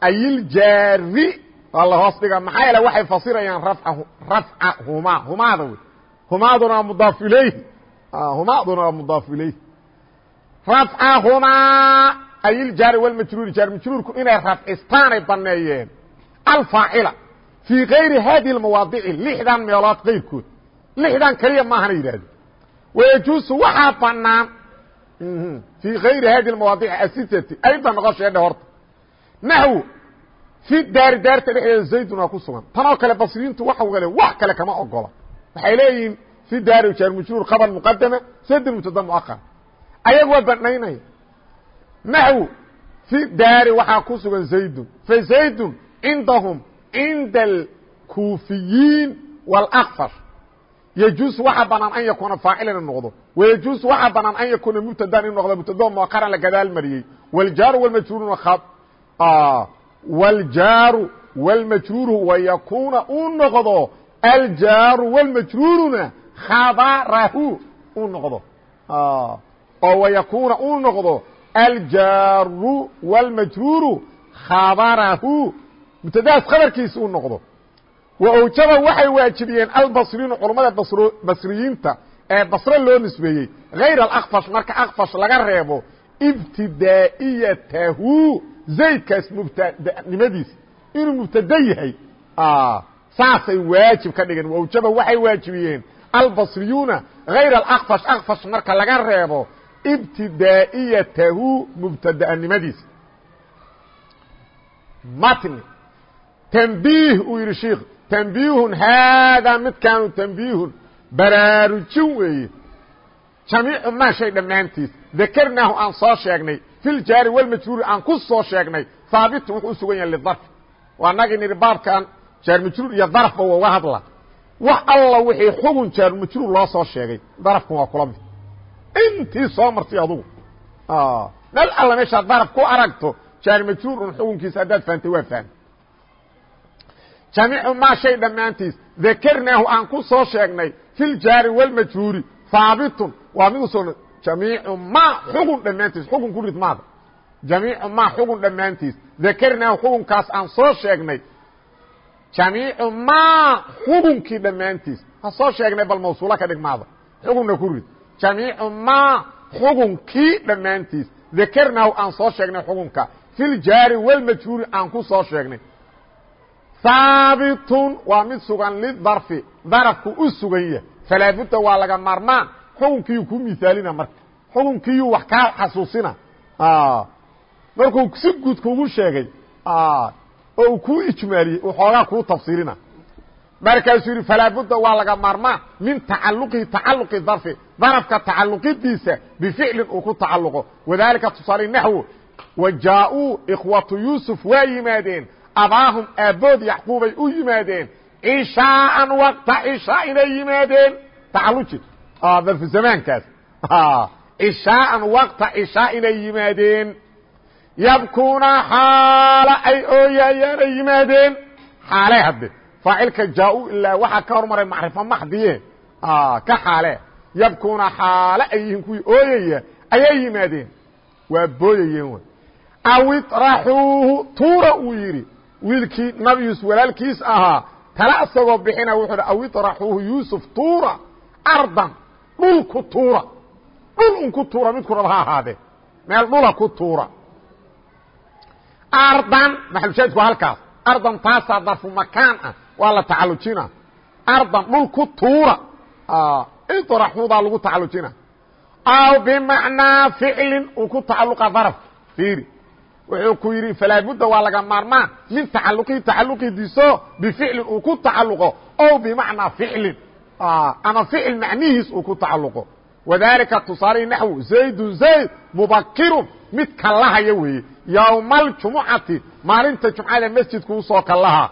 ay اljaari waa la hoos dhiga maxaa yeele waxay fasirayaan rafcahumaa humaada wey humaaduna waa mudaaf waa mudaaf ilayh rafcahumaa ay iljaari wاlmajruuri jaar majruurku inay rafcistaanay baneeyeen alfaacila fii kayri hadihi اmawaadici lixdan meelood kayrkood lixdan keliya maahana yidhahde wayajuusu waxaa banaan fii kayri hadihi mawaadici asitati ayda noqosheedhe horta naxw fi daari daarta dhexdeeda zaydun waa ku sugan tanoo kale basriyiintu waxa gale wax kale kama ogola waxay leeyihiin fi daari jaar majruur khabar muqadama zaydun mubtada muaqar ayagu waa banaynaya naxw fi daari waxaa ku sugan zaydun fa zaydun cindahum cinda alkuufiyiin wاlakfar yjuuز waxaa banaan an yakuuna faacila in noqdo وyjuuز waxaa banaan an yakuuna mubtadan in noqdo mubtado muakaran la gadaal mariyey wاljaaru wاmajruuruna wاljaaru wاlmajruuru وayakuna uu noqdo aljaaru wاlmajruuruna khabarahu uu noqdo oo وayakuna uu noqdo aljaaru wاlmajruuru khabarahu mubtadahaas khabarkiisa uu noqdo wawjaba waxay waajibiyeen albasriinu culammada basriyiinta ee basre loo nisbeeyey hayr alakfash marka akfash laga reebo ibtidaa'iyatahu zaydkaas mubtadnimadiisa inuu mubtada yahay saasay waajib ka dhigeen wawjaba waxay waajibiyeen albasriyuuna hayr aakfash akfash marka laga reebo ibtidaa'iyatahu mubtadaanimadiisa matni. Tanbiih uu yidhi shiikh tanbiihun haadaa midkaanu tanbiihun baraarujin weeye. Jamiicu maa shay dhammaantiis. Dakarnaahu aan soo sheegnay. Filjaari walmajruuri aan ku soo sheegnay. Haabitun wuxuu u sugan yahay lidarfi waa nagii nidhi baabkaan jaarmajruur iyo darafba wa uga hadla wax alla wixii xugun jaarmajruur loo soo sheegay. Darafkan waa kula mid. Intii soo martay adugu. Meel alla meeshaad daraf ku aragto jaarmajruur un xugunkiisa haddaad fahamtay waa fahm jamiicu maa shay dhammaantiis dakarnaahu aan ku soo sheegnay fi ljaari wاlmajhuuri haabitun waa mid u soo jamiicu ma xugun dhammaantiis xugun ku rid maada. Jamiicu ma xugun dhammaantiis dakarnaahu xugunkaas aan soo sheegnay jamiicu ma xugunkii dhammaantiis? Ha soo sheegnay bal mawsuula ka dhig maada xugunna ku rid. Jamiicu ma xugunkii dhammaantiis? Dakarnaahu aan soo sheegnay xugunka fi ljaari wاlmajhuuri aan ku soo sheegnay. Haabitun waa mid sugan lidarfi darafku u sugan yahay falaabudda waa laga maarmaan. Xukunkiiyuu ku misaalina marka. Xukunkiiyuu wax kaa xasuusina. Markuu si guud kugu sheegay oo uu kuu ijmaaliyey uu xoogaa kuu tafsiirina. Markaasuu yidhi falaabudda waa laga maarmaan min tacaluqihi tacaluqi darfi. Darafka tacaluqidiisa bificlin uu ku tacaluqo wadaalika tusaale naxwo wa jaa-uu ikhwatu yuusuf waa yimaadeen abaahum aabbood yacquubay u yimaadeen cishaaan waqta cishaa inay yimaadeen. Tacaluji darfu zamaankaas. [LAUGHS] Cishaaan waqta cishaa inay yimaadeen yabkuuna xaala ay ooyaayaan ay yimaadeen. Xaale hadde faacilka jaa-u ilaa waxaa ka hormaray macrifo maxdiye. Ka xaale yabkuuna xaale ay yihiin kuwii ooyaya ayay yimaadeen. Waa booyayeen aw iطraxuuhu tuura uu yidhi. Wiilkii nabi yuusuf walaalkiis ahaa tala isagoo bixina wuxuu hi aw iطraxuuhu yuusuf tuura. Ardan dhul ku tuura. Dhul un ku tuura midku raba ha ahaadee. Meel dhula ku tuura ardan. Maxalushaadku halkaas? Ardan taasaa darfu makaan ah. Waa la tacalujina ardan dhul ku tuura iطraxuudaa lagu tacalujina aw bimacnaa ficlin uu ku tacaluqa darafka fiiri. Wuxuu ku yidhi falaabudda waa laga maarmaan min tacaluqihi tacaluqidiiso bificlin uu ku tacaluqo o bimacnaa ficlin. Ama ficil macnihiis uu ku tacaluqo wadalika tusaale naxwu zaydun zayd mubakirun mid kallahaya weeye yowmaljumucati maalinta jumcada masjidku u soo kallaha.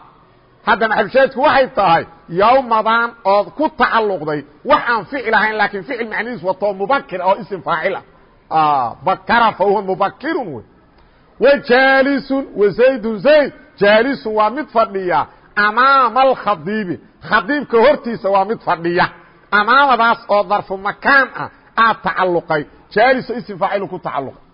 Hadda maxalushaadku waxay tahay yowmadan ood ku tacalluqday waxaan ficil ahayn laakiin ficil macnihiis watoo mubakir oo isim faacila ah. ah, bakara fa huwa mubakirun wey. Wa jaalisun wa zaydun zayd. Jaalisun waa mid fadhiya amaama alkhadiibi khadiibka hortiisa waa mid fadhiya. Amaamadaas oo darfu makaan ah aad tacalluqay. Jaaliso isim faacilu ku tacalluqay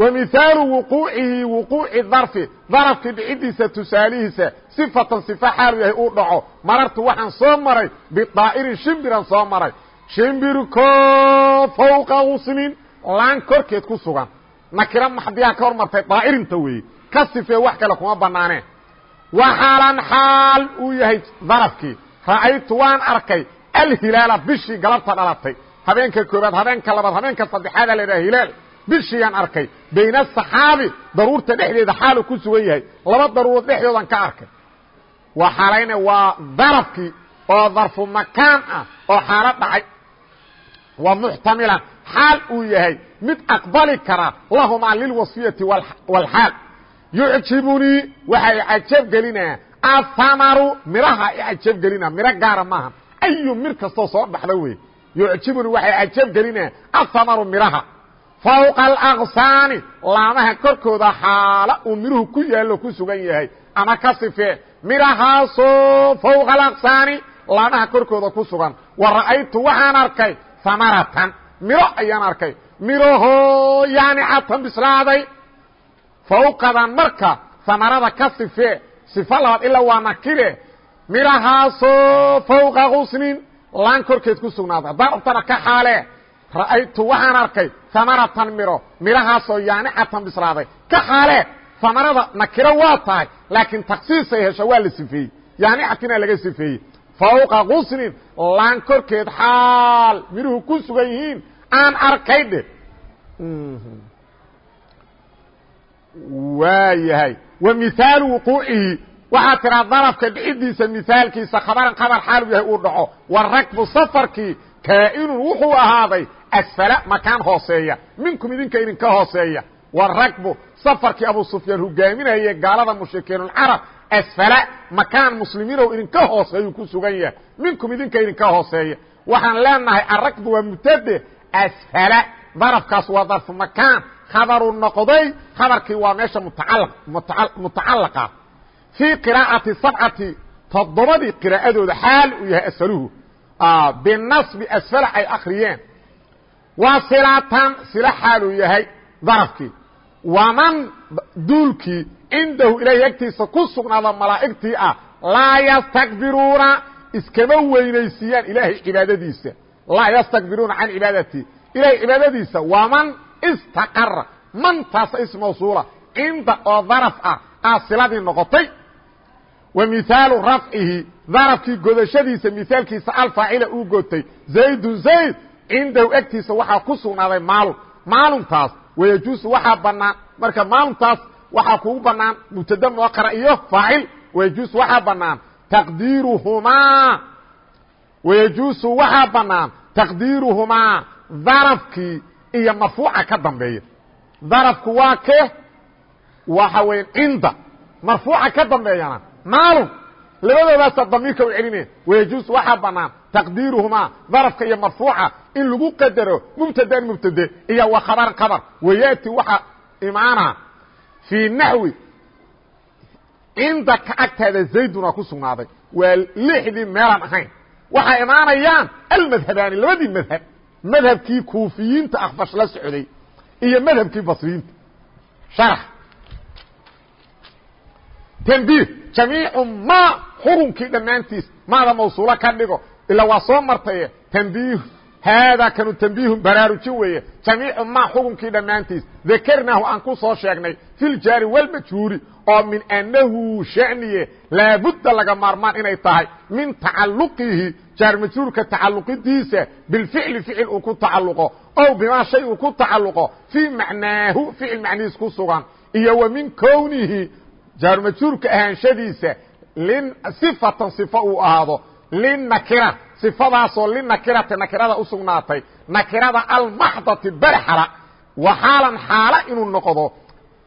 wa mihaalu wuquucihi wuquuci darfi. Darafkii dhicidiisa tusaalihiisa sifatan sifa xaalu yahay uu dhaco. Marartu waxaan soo maray bidaa'irin shimbiran soo maray. Shimbirko fawqa usnin laan korkeed ku sugan. Nakira maxdiyaa ka hor martay daa'irinta weeye ka sifee wax kale kuma banaaneen waxaalan xaal uu yahay darafkii. Ra'aytu waan arkay alhilaala bishii galabta dhalatay. Habeenka koobaad habeenka labaad habeenka saddexaada la idhaha hilaal bishiyaan arkay. Bayna asaxaabi daruurta dhexdeeda xaalu ku sugan yahay. Laba daruurood dhexdoodan ka arkay. Waa xaalayna waa darafkii oo darfu makaan ah oo xaalo dhacay. Waa muxtamilan xaal uu yahay mid aqbali kara lahumaa lilwasiyati wاlxaal yucjibunii waxa i cajab gelinaa. Athamaru miraha i cajab gelina miro gaara maaha. Ayu mir kastoo soo baxda wey yucjibunii waxay cajab gelinaa. Athamaru miraha fawqa alaqsaani laamaha korkooda xaala uu miruhu ku yaallo ku sugan yahay. Ama ka sifee mirahaasoo fawqa alaqsaani laamaha korkooda ku sugan. Wa ra'aytu waxaan arkay hamaratan miro ayaan arkay. Mirahoo yaanicatan bislaaday. Fawqadan marka hamarada ka sifee sifo labaad ilaa waa nakire. Mirahaasoo fawqa qusnin laan korkeed ku sugnaaday darabtana ka xaale ra'aytu waxaan arkay hamaratan miro. Mirahaasoo yaanicatan bislaaday. Ka xaale hamarada nakiro waa tahay laakiin taksiisay hesho waa la sifeeyey. Yaanicatina laga sifeeyey. Fawqa qusnin laan korkeed xaal miruhu ku sugan yihiin aan arkay dhe waa yahay. Wa mihaalu wuquucihi. Waxaa tiraa darafka dhicidiisa mihaalkiisa khabaran khabar xaalu yahay uu dhaco. Warakbu safarkii kaa'inun wuxuu ahaaday asfala makaan hooseeya minkum idinka idinka hooseeya warakbu safarkii abu sufyaan hogaaminaye gaalada mushrikiinulcarab asfala makaan muslimiinow idinka hooseeyuu ku sugan yahay minkum idinka idinka hooseeya waxaan leenahay arakbu waa mubtade asfala darafkaas waa darfu makaan khabaru noqday khabarkii waa meesha mutacalaqa fii qiraa'ati sabcati toddobadii qiraa'adooda xaal uu yahay asfaluhu binasbi asfala ay akriyeen waa silatan sila xaaluu yahay darafkii waman duulkii cindahu ilahi agtiisa ku sugnaada malaa'igtii ah. Laa yastakbiruuna iskama weynaysiiyaan ilaahay cibaadadiisa. Laa yastakbiruuna can cibaadati. Ilahay cibaadadiisa waman istaqara mantaasa ism mawsuula. Cinda oo daraf ah aa siladii noqotay. Wa mihaalu rafcihi darafkii godashadiisa mihaalkiisa alfaacila uu cindahu egtiisa waxaa ku sugnaaday maalun. Maaluntaas wayajuusu waxaa banaan marka maaluntaas waxaa kugu banaan mubtada muaqara iyo faacil wayajuusu waxaa banaan taqdiiruhumaa. Wayajuusu waxaa banaan taqdiiruhumaa. Darafkii iyo marfuuca ka dambeeya. Darafku waa ke waxa weya cinda. Marfuuca ka dambeeyana maalun labadoodaasa damiirka u celinaya wayajuus waxaa banaan taqdiiruhumaa darafka iyo marfuuca in lagu qadaro mubtadaan mubtade iyo wa khabaran khabar. Wayaati waxaa imaana fii naxwi cinda ka agtaada zayduna ku sugnaaday. Waa lixdii meelaan ahayn. Waxay imaanayaan almadhabaani labadii madhab. Madhabkii kuufiyiinta akfash la socday iyo madhabkii basriyiinta. Sharax. Tanbiih. Jamiicu ma xurunkii dhammaantiis maada mawsuulo ka dhigo ilaa waa soo martaye tanbiih haadaa kanu tanbiihun baraarujin weeye. Jamiicu ma xukunkii dhammaantiis. Dakarnaahu aan ku soo sheegnay fi ljaari walmajhuuri oo min annahu shaniye laabudda laga maarmaan inay tahay min tacalluqihi jaar majhuurka tacalluqidiisa bilficli ficil uu ku tacalluqo ow bimaa shay uu ku tacalluqo fii macnaahu ficil macnihiis ku sugan iyo wa min kownihi jaar majhuurka ahaanshadiisa lin sifatan sifa uu ahaado linakira sifadaasoo linakirati nakirada u sugnaatay nakirada almaxdati barxala wa xaalan xaalo inuu noqdo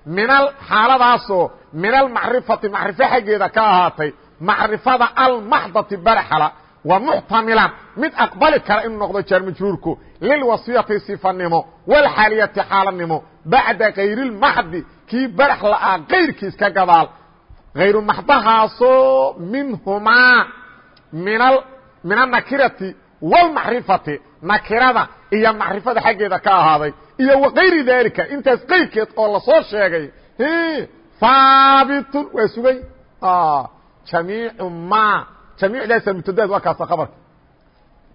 minal xaaladaasoo min almacrifati macrifo xaggeeda ka ahaatay macrifada almaxdati barxala wa muxtamilan mid aqbali kara inuu noqdo jaar majruurku lilwasiyati sifanimo walxaaliyati xaalanimo bacda kayrilmaxdi kii barax la'aa kayrkiis ka gadaal hayru maxdahaasoo minhumaa min anakirati wاlmacrifati nakirada iyo macrifada xaggeeda ka ahaaday iyo wakayri dalika intaas qayrkeed oo la soo sheegay haabitun waa sugay. Jamiicu ma jamiicdaasa mubtadaad waa kaasa khabarka.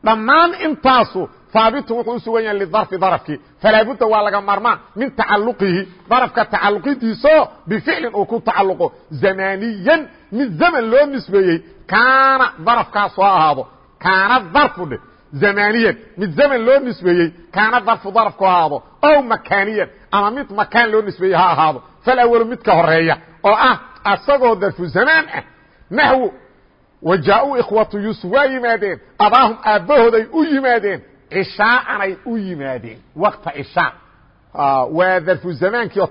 Dhammaan intaasu haabitun wuxuu u sugan yahay lidarfi darafkii falaa budda waa laga maarmaan min tacaluqihi darafka tacaluqidiiso bificlin uu ku tacaluqo zamaniyan mid zaman loo nisbeeyey kaana darafkaas soo ahaado. Kaana darfu dhe. Zamaniyan mid zaman loo nisbeeyey kaana darfu darafku ahaado. Ow makaaniyan ama mid makaan loo nisbeeyey ha ahaado. Falawalu midka horreeya oo ah asagoo darfu zamaan ah. Naxwu wajaa-uu ikhwatu yuusuf waa yimaadeen. Abaahum aabbahood ay u yimaadeen. Cishaaan ay u yimaadeen. Waqta cishaa waa darfu zamaankii oo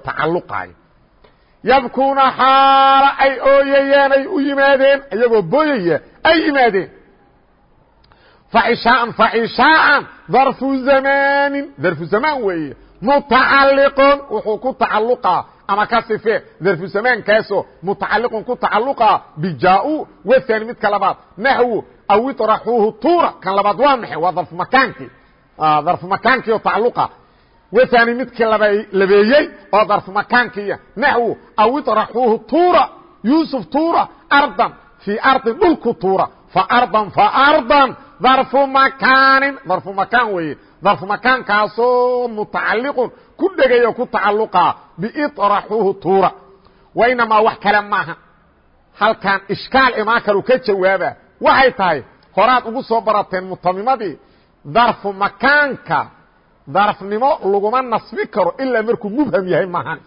yabkuuna xaala ay ooyayeen ay u yimaadeen iyagoo booyaya ay yimaadeen. Facishaaan facishaaan darfu zamaanin darfu zamaan weeye mutacalliqon wuxuu ku tacalluqaa ama ka sife darfu zamaankaasoo mutacaliqun ku tacaluqa bijaa-u waani midka labaad naxwu aw tuura kan labaad waa maxay waa darfu makaankii darfu makaankii oo tacaluqa waani midkii labeeyey oo darfu makaankiiya naxwu aw iطraxuuhu tuura yuusuf tuura ardan fii ardin dhulku tuura faardan faardan darfu makaanin darfu makaan weeye darfu makaankaasoo mutacaliqun ku dhegaya ku tacaluqa biiطraxuuhu tuura. Wainamaa wax kale maaha. Halkan ishkaal imaan karu ka jawaaba waxay tahay horaad ugu soo barateen mutamimadii darfu makaanka darfnimo laguma nasbi karo ilaa markuu mubham yahay maahan.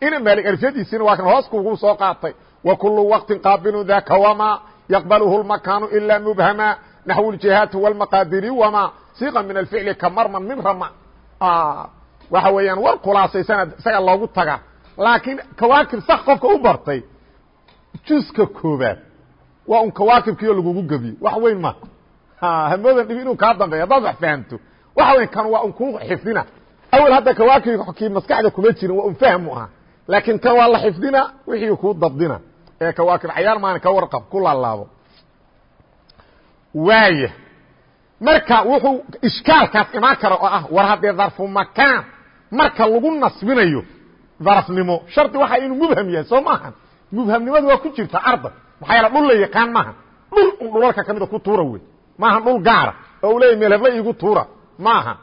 Ina maali alfyadiisiina waa kan hoos kugu soo qaatay. Wa kulu waqtin qaabilun daka wama yaqbalhu lmakaanu ila mubhama naxwu ljihaati wاlmaqaadiri wama siiqa min alficli ka marman min rama. Waxa weeyaan war khulaasaysan isaga loogu taga. Laakiin kawaakib sax qofka u bartay juska koobaad waa un kawaakibkiio lagugu gebiyo. Wax weyn ma. Hamoodan dhibi inuu kaa dambeeyo haddaad wax fahamto waxa weyn kan waa un kuu xifdina. Awel hadda kawaakibkii maskaxda kuma jirin waa un fahmu aha. Laakiin kan waa la xifdina wixii kuu dabdina ee kawaakib cayaar maana ka warqab ku laalaabo. Waaya marka wuxuu ishkaalkaas imaan kara oo ah war haddee darfu makaan marka lagu nasbinayo darafnimo shardi waxa inuu mubham yahay soo maaha mubhamnimadu waa ku jirta arday maxaa yaele dhul la yaqaan maaha dhul un dhulalka ka mida ku tuura wey maaha dhul gaara oo u leeyay meel hebla iigu tuura maaha.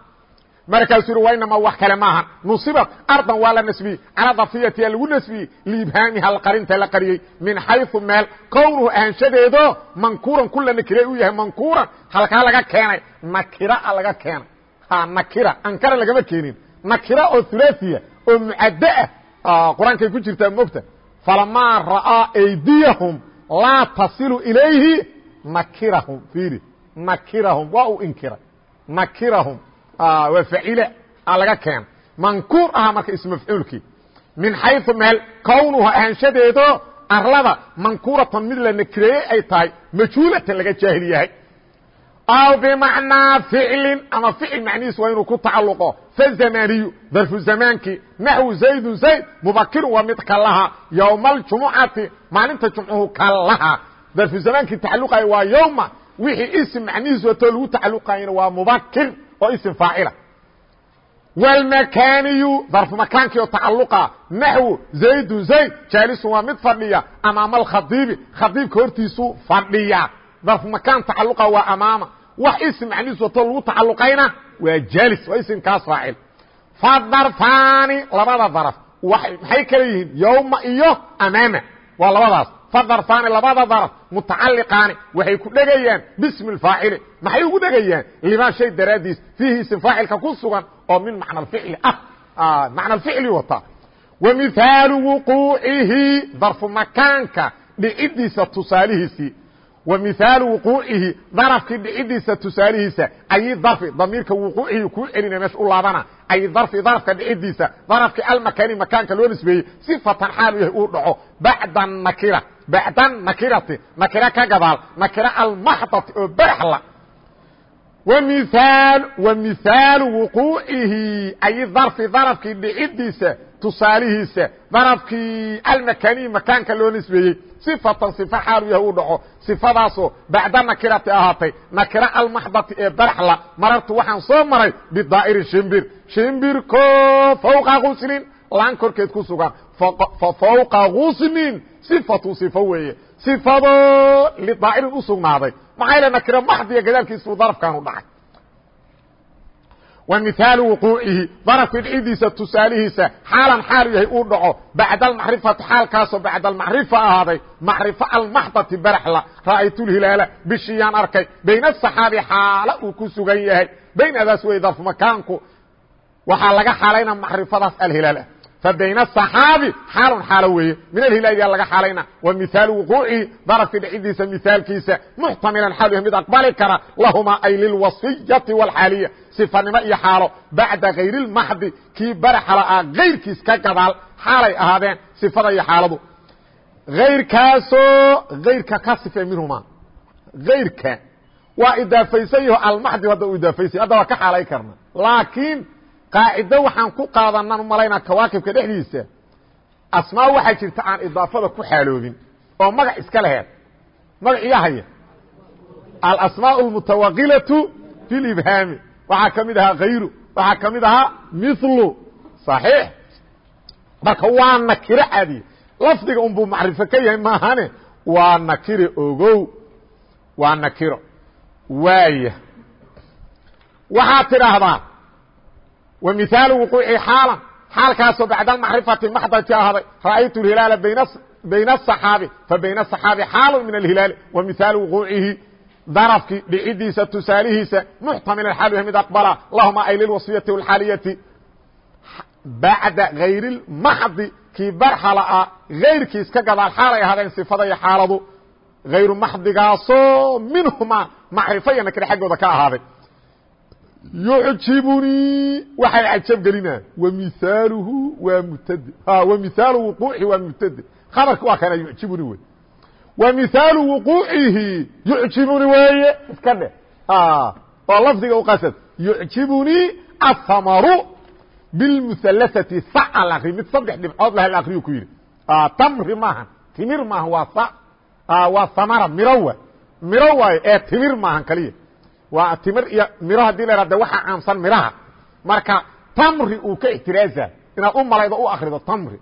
Markaasuu yuri wainama wax kale maaha. Nusibat ardan waa la nasbiyey. Calaa lagu nasbiyey. Liibhaamiha qarinta la qariyey. Min xayثu meel kownuhu ahaanshadeedo mankuuran kula nakire u yahay mankuuran halkaa laga keenay. Nakira laga keenay. Nakira ankara lagama keenin. Nakira oo hulaaثiya oo mucaddo ah. Qur'aankay ku jirtaa mogta falamaa ra'aa aydiyahum laa tasilu ilayhi nakirahum fiiri nakirahum waa uu inkiray nakirahum. Waa facile laga keena mankuur ahaa marka ismafcuulkii min xayثu meel kownuhu ahaanshadeedo arlada mankuuratan mid la nakireeyey ay tahay majhuulatan laga jaahil yahay. Aw bimacnaa ficlin ama ficil macnihiis waa inuu ku tacaluqo fazamaniyu darfu zamaankii naxwu zaydun zayd mubakirun waa mid kalaha yowma aljumucati maalinta jumcuhu kalaha darfu zamaankii tacaluqaya waa yowma wixii isim macnihiis watoo lagu tacaluqayana waa mubakir oo ism faacila. Wlmakaniyu darfu makaankii oo tacaluqa naxwu zaydun zayd jaalisun waa mid fadhiya amaama alkhadiibi khadiibka hortiisuu fadhiya. Darfu makaan tacaluqa waa amaama. Wax ism macnihiis wato lagu tacaluqayna waa jaalis waa isimkaas faacil. Fadarfaani labada daraf maxay kala yihiin yowma iyo amaama. Waa labadaas fadarfaani labada daraf mutacaliqaani waxay ku dhegayaan bismi اfaacili maxay ugu dhegayaan? Limaa shay daraadiis fiihi ism faacilka ku sugan oo min macna ficli ah. Macna ficli wata. Wa mihaalu wuquucihi darfu makaanka dhicidiisa tusaalihiisii. Wa mihaalu wuquucihi darafkii dhicidiisa tusaalihiisa. Ayi darfi damiirka wuquucihi kuu celina meesha u laabana. Ay darfi darafka dhicidiisa. Darafkii almakaani makaanka loo nisbeeyey sifatan xaalu yahay uu dhaco. Bacda nakira bacda nakirati nakira ka gadaal nakira almaxdati oo baraxla wa mihaalu wuquucihi ay darfi darafkii dhicidiisa tusaalihiisa darafkii almakaniyi makaanka loo nisbeeyey sifatan sifa xaalu yahay uu dhaco sifadaasoo bacda nakirati ahaatay nakira almaxdati ee baraxla marartu waxaan soo maray bidaa'irin shimbir shimbirko fawqa guslin laan korkeed ku sugan fa fawqa gusnin sifatu sifo weeye sifadoo lidaa'irin u sugnaaday maxaa yale nakira maxdiya gadaalkiisuu darafkaanu dhacay wa mihaalu wuquucihi darafka dhicidiisa tusaalihiisa xaalan xaalu yahay uu dhaco bacda almacrifati xaalkaasoo bacda almacrifa ahaaday macrifo almaxdati baraxla ra'aytulhilaala bishiyaan arkay bayna asaxaabi xaala uu ku sugan yahay baynadaas wey darf makaanku waxaa laga xaalayna macrifadaas alhilaal ah فبين الصحاaبي xاal xaalo weeye min الhilaal yaa laga xaalayna wa miثaaل وquuعihi darفka dhicidiisa miثaalkiisa محtamila xaal yahay mid aqbali kara lahumaa ay lilwaصiyaةi والxaaliya صifanimo iyo xaalo baعda غayr الmaxdi kii barxala ah غayrkiis ka gadaal xaalay ahaadeen صifada iyo xaaladu غayrkaasoo غayrka ka sife minhuma غayrka waa idaafaysan yaho almaxdi hadda u idaafaysa hadda waa ka xaalay karna laakiin qaacido waxaan ku qaadanaan umalaynaa kawaakibka dhexdiisa. Asmaa waxaa jirta aan idaafada ku xaaloobin oo magac iska laheed. Magac iga haya. Alasmaa اlmutawaqilatu fi libhaami waxaa ka mid ahaa hayru waxaa ka mid ahaa milu صaxiix marka waa nakiro cadiye lafdiga unbuu macrifo ka yahay maahane? Waa nakiro ogow. Waa nakiro. Waaya. Waxaad tidhaahdaa ومثاaل وقوعi xاaلا xاalkaasoo baعd المacriفaةi مxdti ahaaday رأyت الهiلاaل بين الصحاaبي فبين الصحاaبي xاal miن الهiلاaل ومثاaل وقوعihi darفki dhicidiisa tusaalihiisa محتamiلا xaal yahay mid أقبلa لهma ay للوصفيةi والxاaليةi baعda غayr المحdi kii barxala ah غayrkiis ka gadaal xaalay ahaadeen صفada iyo xaaladu غayru maxdigaasoo minهuma macriفo iyo nakre xaggooda ka ahaaday yucjibunii waxay cajab gelinaa wamihaaluhu waa mubtade wamihaalu wuquucihi waa mubtade khabarka waa kana yucjibuni wey wa mihaalu wuquucihi yucjibuni weeye iska dhe oo lafdiga uqasad yucjibunii athamaru bilmuhalasati sa al akri mid saddex dhibcood lah al akriyu ku yidhi tamri maahan timir maahan waa sa waa samara miro wa miro waayo ee timir maahan kaliya waa timir iyo miro haddii la de waxaa caamsan miraha marka tamri uu ka ixtiraaza inaad u malaydo u akrido tamri.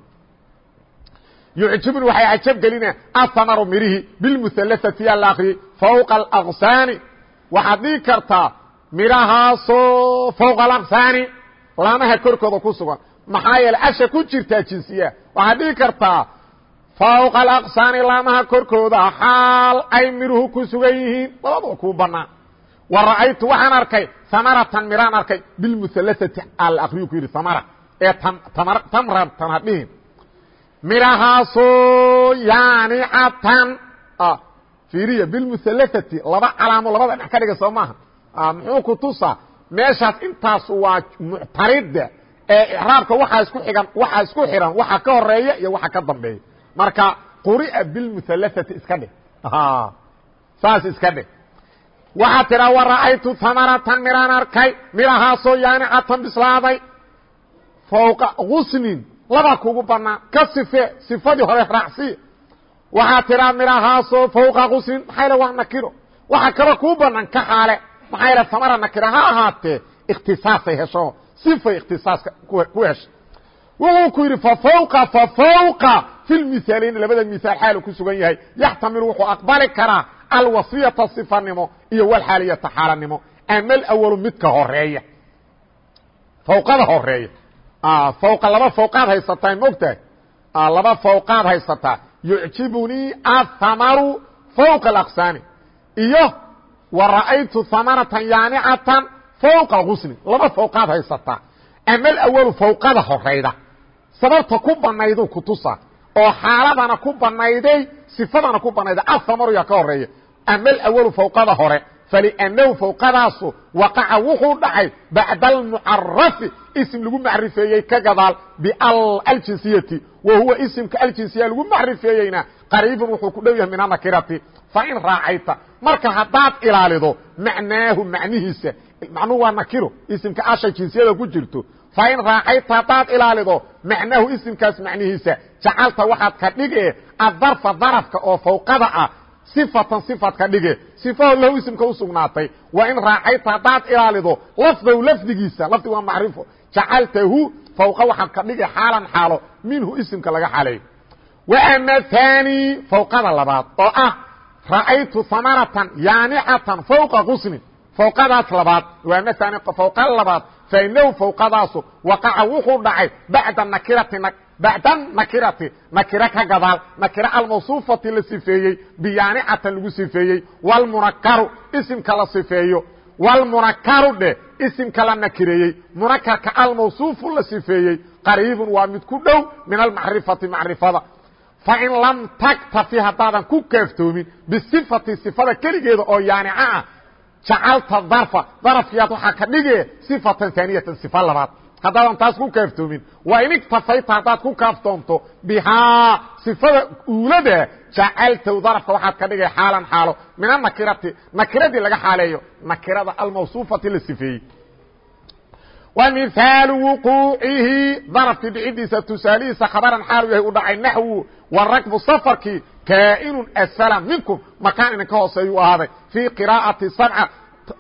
Yucjibni waxay cajab gelina athamaru mirihii bilmuhalasati yaa la akriyey fawqa alaqsaani waxaad dhigi kartaa mirahaasoo fawqa alaqsaani laamaha korkooda ku sugan. Maxaa yeele asha ku jirtaa jinsiya waxaad dhigi kartaa fawqa alaqsaani laamaha korkooda xaal ay miruhu ku sugan yihiin labadaba kuu banaan wara'aytu waxaan arkay amaratan miraan arkay bilmuhalasati alakriyu ku yidhi amara ee tamratan hadhihin mirahaasoo yaanicatan fiiriya bilmuhalasati laba calaamo labada dhex ka dhiga soo maaha. Muxuu ku tusaa meeshaas intaas waa muctarida ee icraabka waxaa isku igan waxaa isku xihan waxa ka horreeya iyo waxa ka dambeeya. Marka quri'a bilmuhalasati iska dhig saas iska dhig waxaa tidhaa wara'aytu hamaratan miraan arkay. Mirahaasoo yaanicatan bislaaday. Fowqa gusnin laba kugu banaan ka sife sifadii hore raacsi. Waxaa tidhaa mirahaasoo fowqa gusnin maxaa yale waa nakiro? Waxaa kaloo kuu banaan ka xaale. Maxaa yale hamara nakira? Ha ahaatee ikhtisaasay hesho. Sifay ikhtisaaska ku heshay wuxuu ku yidhi fafawqa fafawqa fi lmihaalayn labada mihaal xaalu ku sugan yahay. Yaxtamilu wuxuu aqbali karaa alwasiyata sifanimo iyo walxaaliyata xaalanimo ama alawalu midka horreeya fawqada horreeya fawqa laba fawqaad haysataa maogtahay laba fawqaad haysataa yucjibunii athamaru fawqa alaqsaani iyo wa ra'aytu hamaratan yaanicatan fawqa alghusni laba fawqaad haysataa ama alawalu fawqada horayda sababta ku banaydu kutusa oo xaaladana ku banayday sifadana ku banayda athamaru yaa ka horreeya ama alأwalu fawqada hore. Falأnnahu fawqadaasu waqaca wuxuu dhacay bacda almucarafi ism lagu macrifeeyey ka gadaal bial aljinsiyati. Wa huwa isimka aljinsiya lagu macrifeeyeyna qariibun wuxuu ku dhow yahay min anakirati fain raacayta marka haddaad ilaalido macnaahu macnihiisa macnuhu waa nakiro isimka asha jinsiyada ku jirto. Fain raacayta haddaad ilaalido macnahu isimkaas macnihiisa jacalta waxaad ka dhige adarfa darafka oo fawqada ah sifatan sifaad ka dhige sifaho lahu isimka u sugnaatay wa in raacayta haddaad ilaalido lafdahu lafdigiisa lafdigu waa macrifo jacaltahu fawqa waxaad ka dhige xaalan xaalo minhu isimka laga xaleeyo wa ama haani fawqada labaad oo ah ra'aytu hamaratan yaanicatan fawqa qusnin fawqadaas labaad waa ama haani fawqa labaad fainahu fawqadaasu waqaca wuxuu dhacay bacda nakirati bacda nakirati nakira ka gadaal nakira almawsuufati la sifeeyey biyaanicatan lagu sifeeyey wlmunakaru isimka la sifeeyo wlmunakaru dhe isimka la nakireeyey munakarka almawsuufu la sifeeyey qariibun waa mid ku dhow min almacrifati macrifada. Fain lam taktafi haddaadan ku kaaftoomin bisifati sifada keligeeda oo yaanica ah jacalta darfa darafkiyaad waxaa haddaadan taas ku kaaftoomin waa in iktafayta haddaad ku kaaftoomto. Bihaa sifada uulada jacaltaw darafka waxaad ka dhigay xaalan xaalo. Min anakirati nakiradii laga xaaleeyo. Nakirada almawsuufati la sifeeyey. Wa mihaalu wuquucihi darafkii dhicidiisa tusaalihiisa khabaran xaalu yahay u dhacay naxwu. Wa safarkii kaa'inun asala minkum. Makaan idinka hooseeyuu ahaaday. Fii qiraa'ati sabca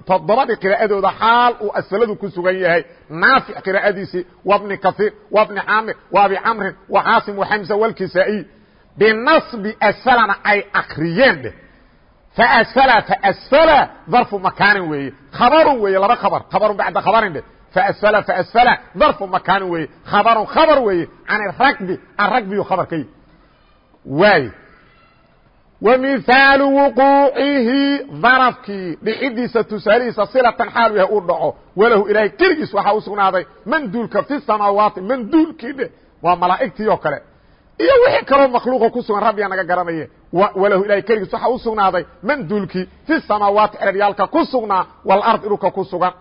toddobadii qiraa'adooda xaal uu asaladu ku sugan yahay. Naafic qiraa'adiisii wabni kaiir wabni caamir waabi camrin waxaasim waxamza walkisaa'iy binasbi asalana ay akriyeen dheh faasala faasala darfu makaanin weeye. Khabarun weeye laba khabar. Khabarun bacda khabarin dheh faasala faasala darfu makaanin weeye. Khabarun khabar weeye. Can iragbi aragbiyu khabar ka yi waay ومثaaل وquuعihi darفkii dhicidiisa tusaalihiisa silatan xaalu yahay uu dhaco walahu ilahay keligiis waxaa u sugnaaday manduulka fi samaawaati manduulkii dhe waa malaa'igtii oo kale iyo wixii kaloo makhluuqa ku sugan rabbiga naga garanaye walahu ilahay keligiis waxaa u sugnaaday manduulkii fi samaawaati ceraryaalka ku sugnaa walardi dhulka ku sugan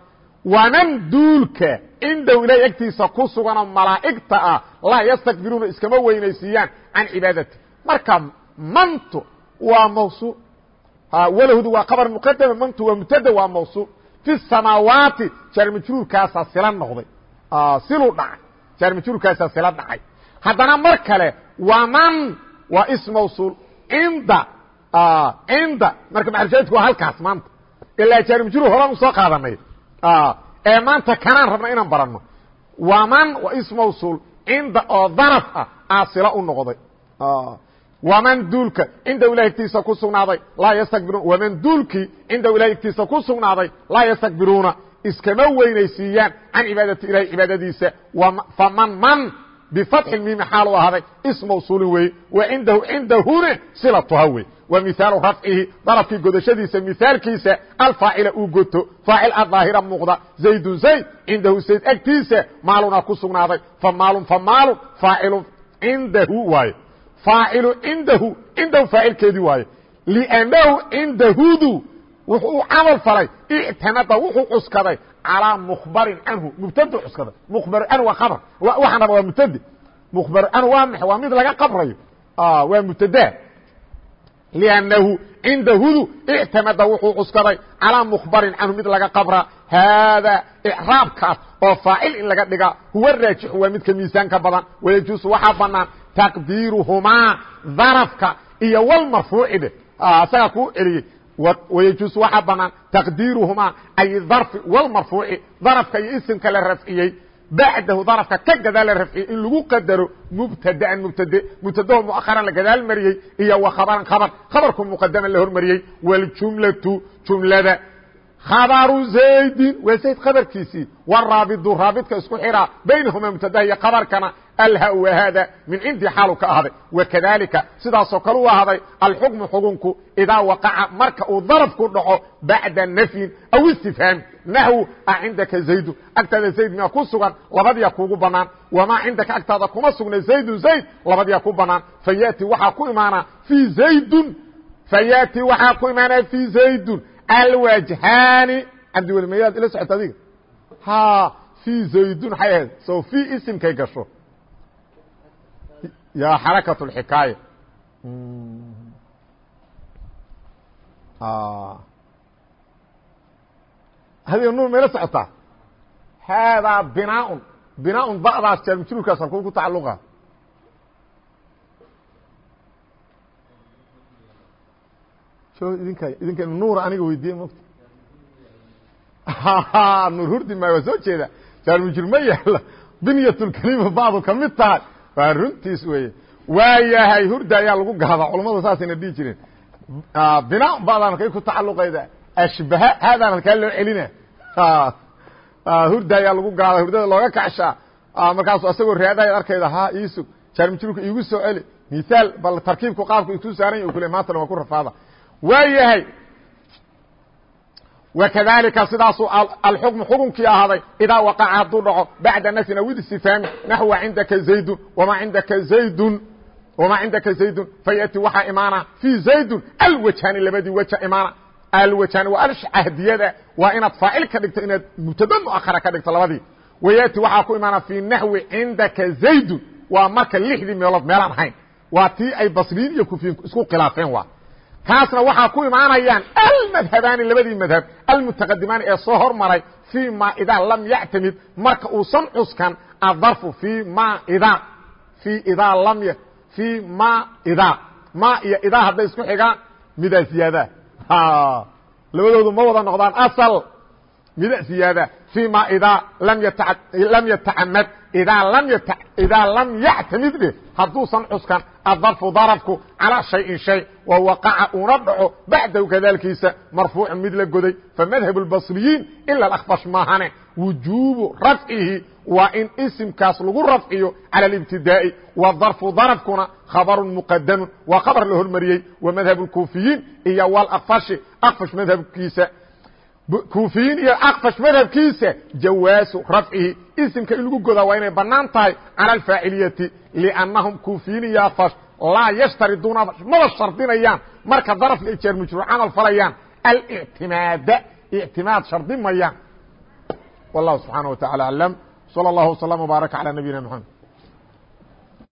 wamanduulka cindahu ilahay agtiisa ku suganoo malaa'igta ah laa ystakbiruuna iskama weynaysiiyaan can cibaadati marka mantu waa mawsuuc walahdu waa khabar muqadama mantu waa mubtada waa mawsuuc fi samaawaati jaarmajruurkaasaa sila noqday. Siluu dhacay. Jaarmajruurkaasaa sila dhacay. Haddana mar kale waman waa is mawsuul. Cinda cinda. Marka maxalshahidku waa halkaas maanta. Ilaa jaarmajruur horaan u soo qaadanay. Ee maanta kanaan rabna inaan baranno. Waman waa is mawsuul. Cinda oo daraf ah aa sila u noqday wman duulka cinda ilah igtiisa ku sugnaaday laa ystakbiruun waman duulkii cinda ilah igtiisa ku sugnaaday laa ystakbiruuna iskama weynaysiiyaan can cibaadati ilahi cibaadadiisa faman man bifatxi miimi xaalu ahaaday is mawsuulin weeye wa cindahu cindahuna silatuha wey wa mihaalu rafcihi darafkii godashadiisa mihaalkiisa alfaacila uu goto faacil a daahira muuqda zaydun zayd cindahu zayd agtiisa maaluna ku sugnaaday famaalun famaalun faacilu cindahu waaye faacilu cindahu cindahu faacilkeedii waaye. Liannahu cindahudu wuxuu u camal falay ictamada wuxuu cuskaday calaa mukhbarin canhu mubtadu cuskaday. Mukhbaru canhu waa khabar. Waxaan raba waa mubtade mukhbaru canhu waa maxe waa mid laga qabrayo. Waa mubtadaa liannahu cindahudu ictamada wuxuu cuskaday calaa mukhbarin canhu mid laga qabra. Haadaa icraabkaas oo faacil in laga dhigaa huwa raajixu waa midka miisaanka badan wayajuusu waxaa banaan taqdiiruhumaa darafka iyo wlmarfuuci dhe asagaa kuu celiyey wayajuus waxaa banaan taqdiiruhumaa ay darfi wlmarfuuci darafka iyo isimka la rafciyey bacdahu darafka ka gadaal la rafciyey in lagu qadaro mubtadaan mubtade mubtadaho muaharan la gadaal mariyey iyo wa khabaran khabar khabarku muqadaman la hormariyey waljumlatu jumlada khabaru zaydin waa zayd khabarkiisii waraabidu raabidka isku xiraa baynahumaa mubtadaha iyo khabarkana haada min cindii xaalu ka ahday wakadalika sidaasoo kale u ahday alxukmu xukunku idaa waqaca marka uu darafku dhaco bacda nafyin aw istifhaam naxw a cindaka zaydu agtaada zayd miyaa ku sugan labadiyaa kuugu banaan wamaa cindaka agtaada kuma sugna zaydun zayd labadiyaa ku banaan fayaati waxaa ku imaanaa fii zaydun fayaati waxaa ku imaanaa fii zaydun alwajhaani cabdiweli mayaad ila socota adiga ha fii zaydun waxay ahayd soo fii isimkay gasho ya xarakaة الxikaaya hadi nuur mayla socotaa haadaa binaaء binaaun ba'daas jaarmajruurkaas halkuu ku tacaluqa idinka idinka nuura aniga weydiiye mota nuur hurdi maayo waa soo jeeda jaarmajruur ma yaala binyatulkalima bacdu ka mid tahay waa runtiis weeye. Waa yahay hurda ayaa lagu gaadaa. Culamadu saasayna dhihi jireen. Binaa ba'daan halkay ku tacaluqayda ashbaha haadaan halkaa loo celina. Hurda ayaa lagu gaada hurdada looga kacshaa markaasu asagoo raadayaad arkayda ha iisug jaarmajruurka iigu soo celi. Mihaal bal tarkiibku qaabku isu saaran ya kule maantana waa ku rafaada. Waa yahay وkذalika sidaasu alxukم xukunkii ahaaday idaa waqaca hadduu dhaco baعda nfyin aw اstifhaami naxو indaka زaydun ma indaka zaydun وma cindaka زaydun fayaأti waxaa imaana fii زaydun alwajhaani labadii wja imaana alwajhaani waa alcahdiyada waa inaad faacil ka dhigto inaad mubtada muahara ka dhigto labadii wayaأti waxaa ku imaana fii naxwi cindaka زaydun waa marka lixdii meelood meelaan hayn waa tii ay basriin iyo kufiyin isku khilaafeen waa taasna waxaa ku imaanayaan almadhabaani labadii madhab almutaqadimaani ee soo hormaray fii ma idaa lam yactamid marka uusan cuskan adarfu fii ma idaa fii idaa lam fii ma idaa ma iyo idaa hadday isku xigaan midaa ziyaada labadoodu ma wada noqdaan asal mida ziyaada fii ma idaa lam yatacamad idaa lam yactamid dheh hadduusan cuskan adarfu darafku calىa shayin shay wa waqaca una dhaco bacdahu kadalkiisa marfuucan mid la goday famadhab اlbasriyiin ila akfash maahane wujuubu rafcihi waa in isimkaas lagu rafciyo calى اlاbtidaa'i wa darfu darafkuna khabaru muqadamun waa khabar la hormariyey wa madhab اkuufiyiin iyo wlakfashi akfash madhabkiisa kuufiyiin iyo akfash madhabkiisa jawaasu rafcihi isimka in lagu godaa waa inay banaan tahay calى alfaaciliyati لannahum kuufiyiin iyo akfash laa yashtariduuna maba shardinayaan marka darafka ay jeer majruur camal falayaan alictimaada ictimaad shardi mayaan wallahu subxaanaه wa taعalى aclam slى اllah وsلم وbaarك عalى nabiyina mxamed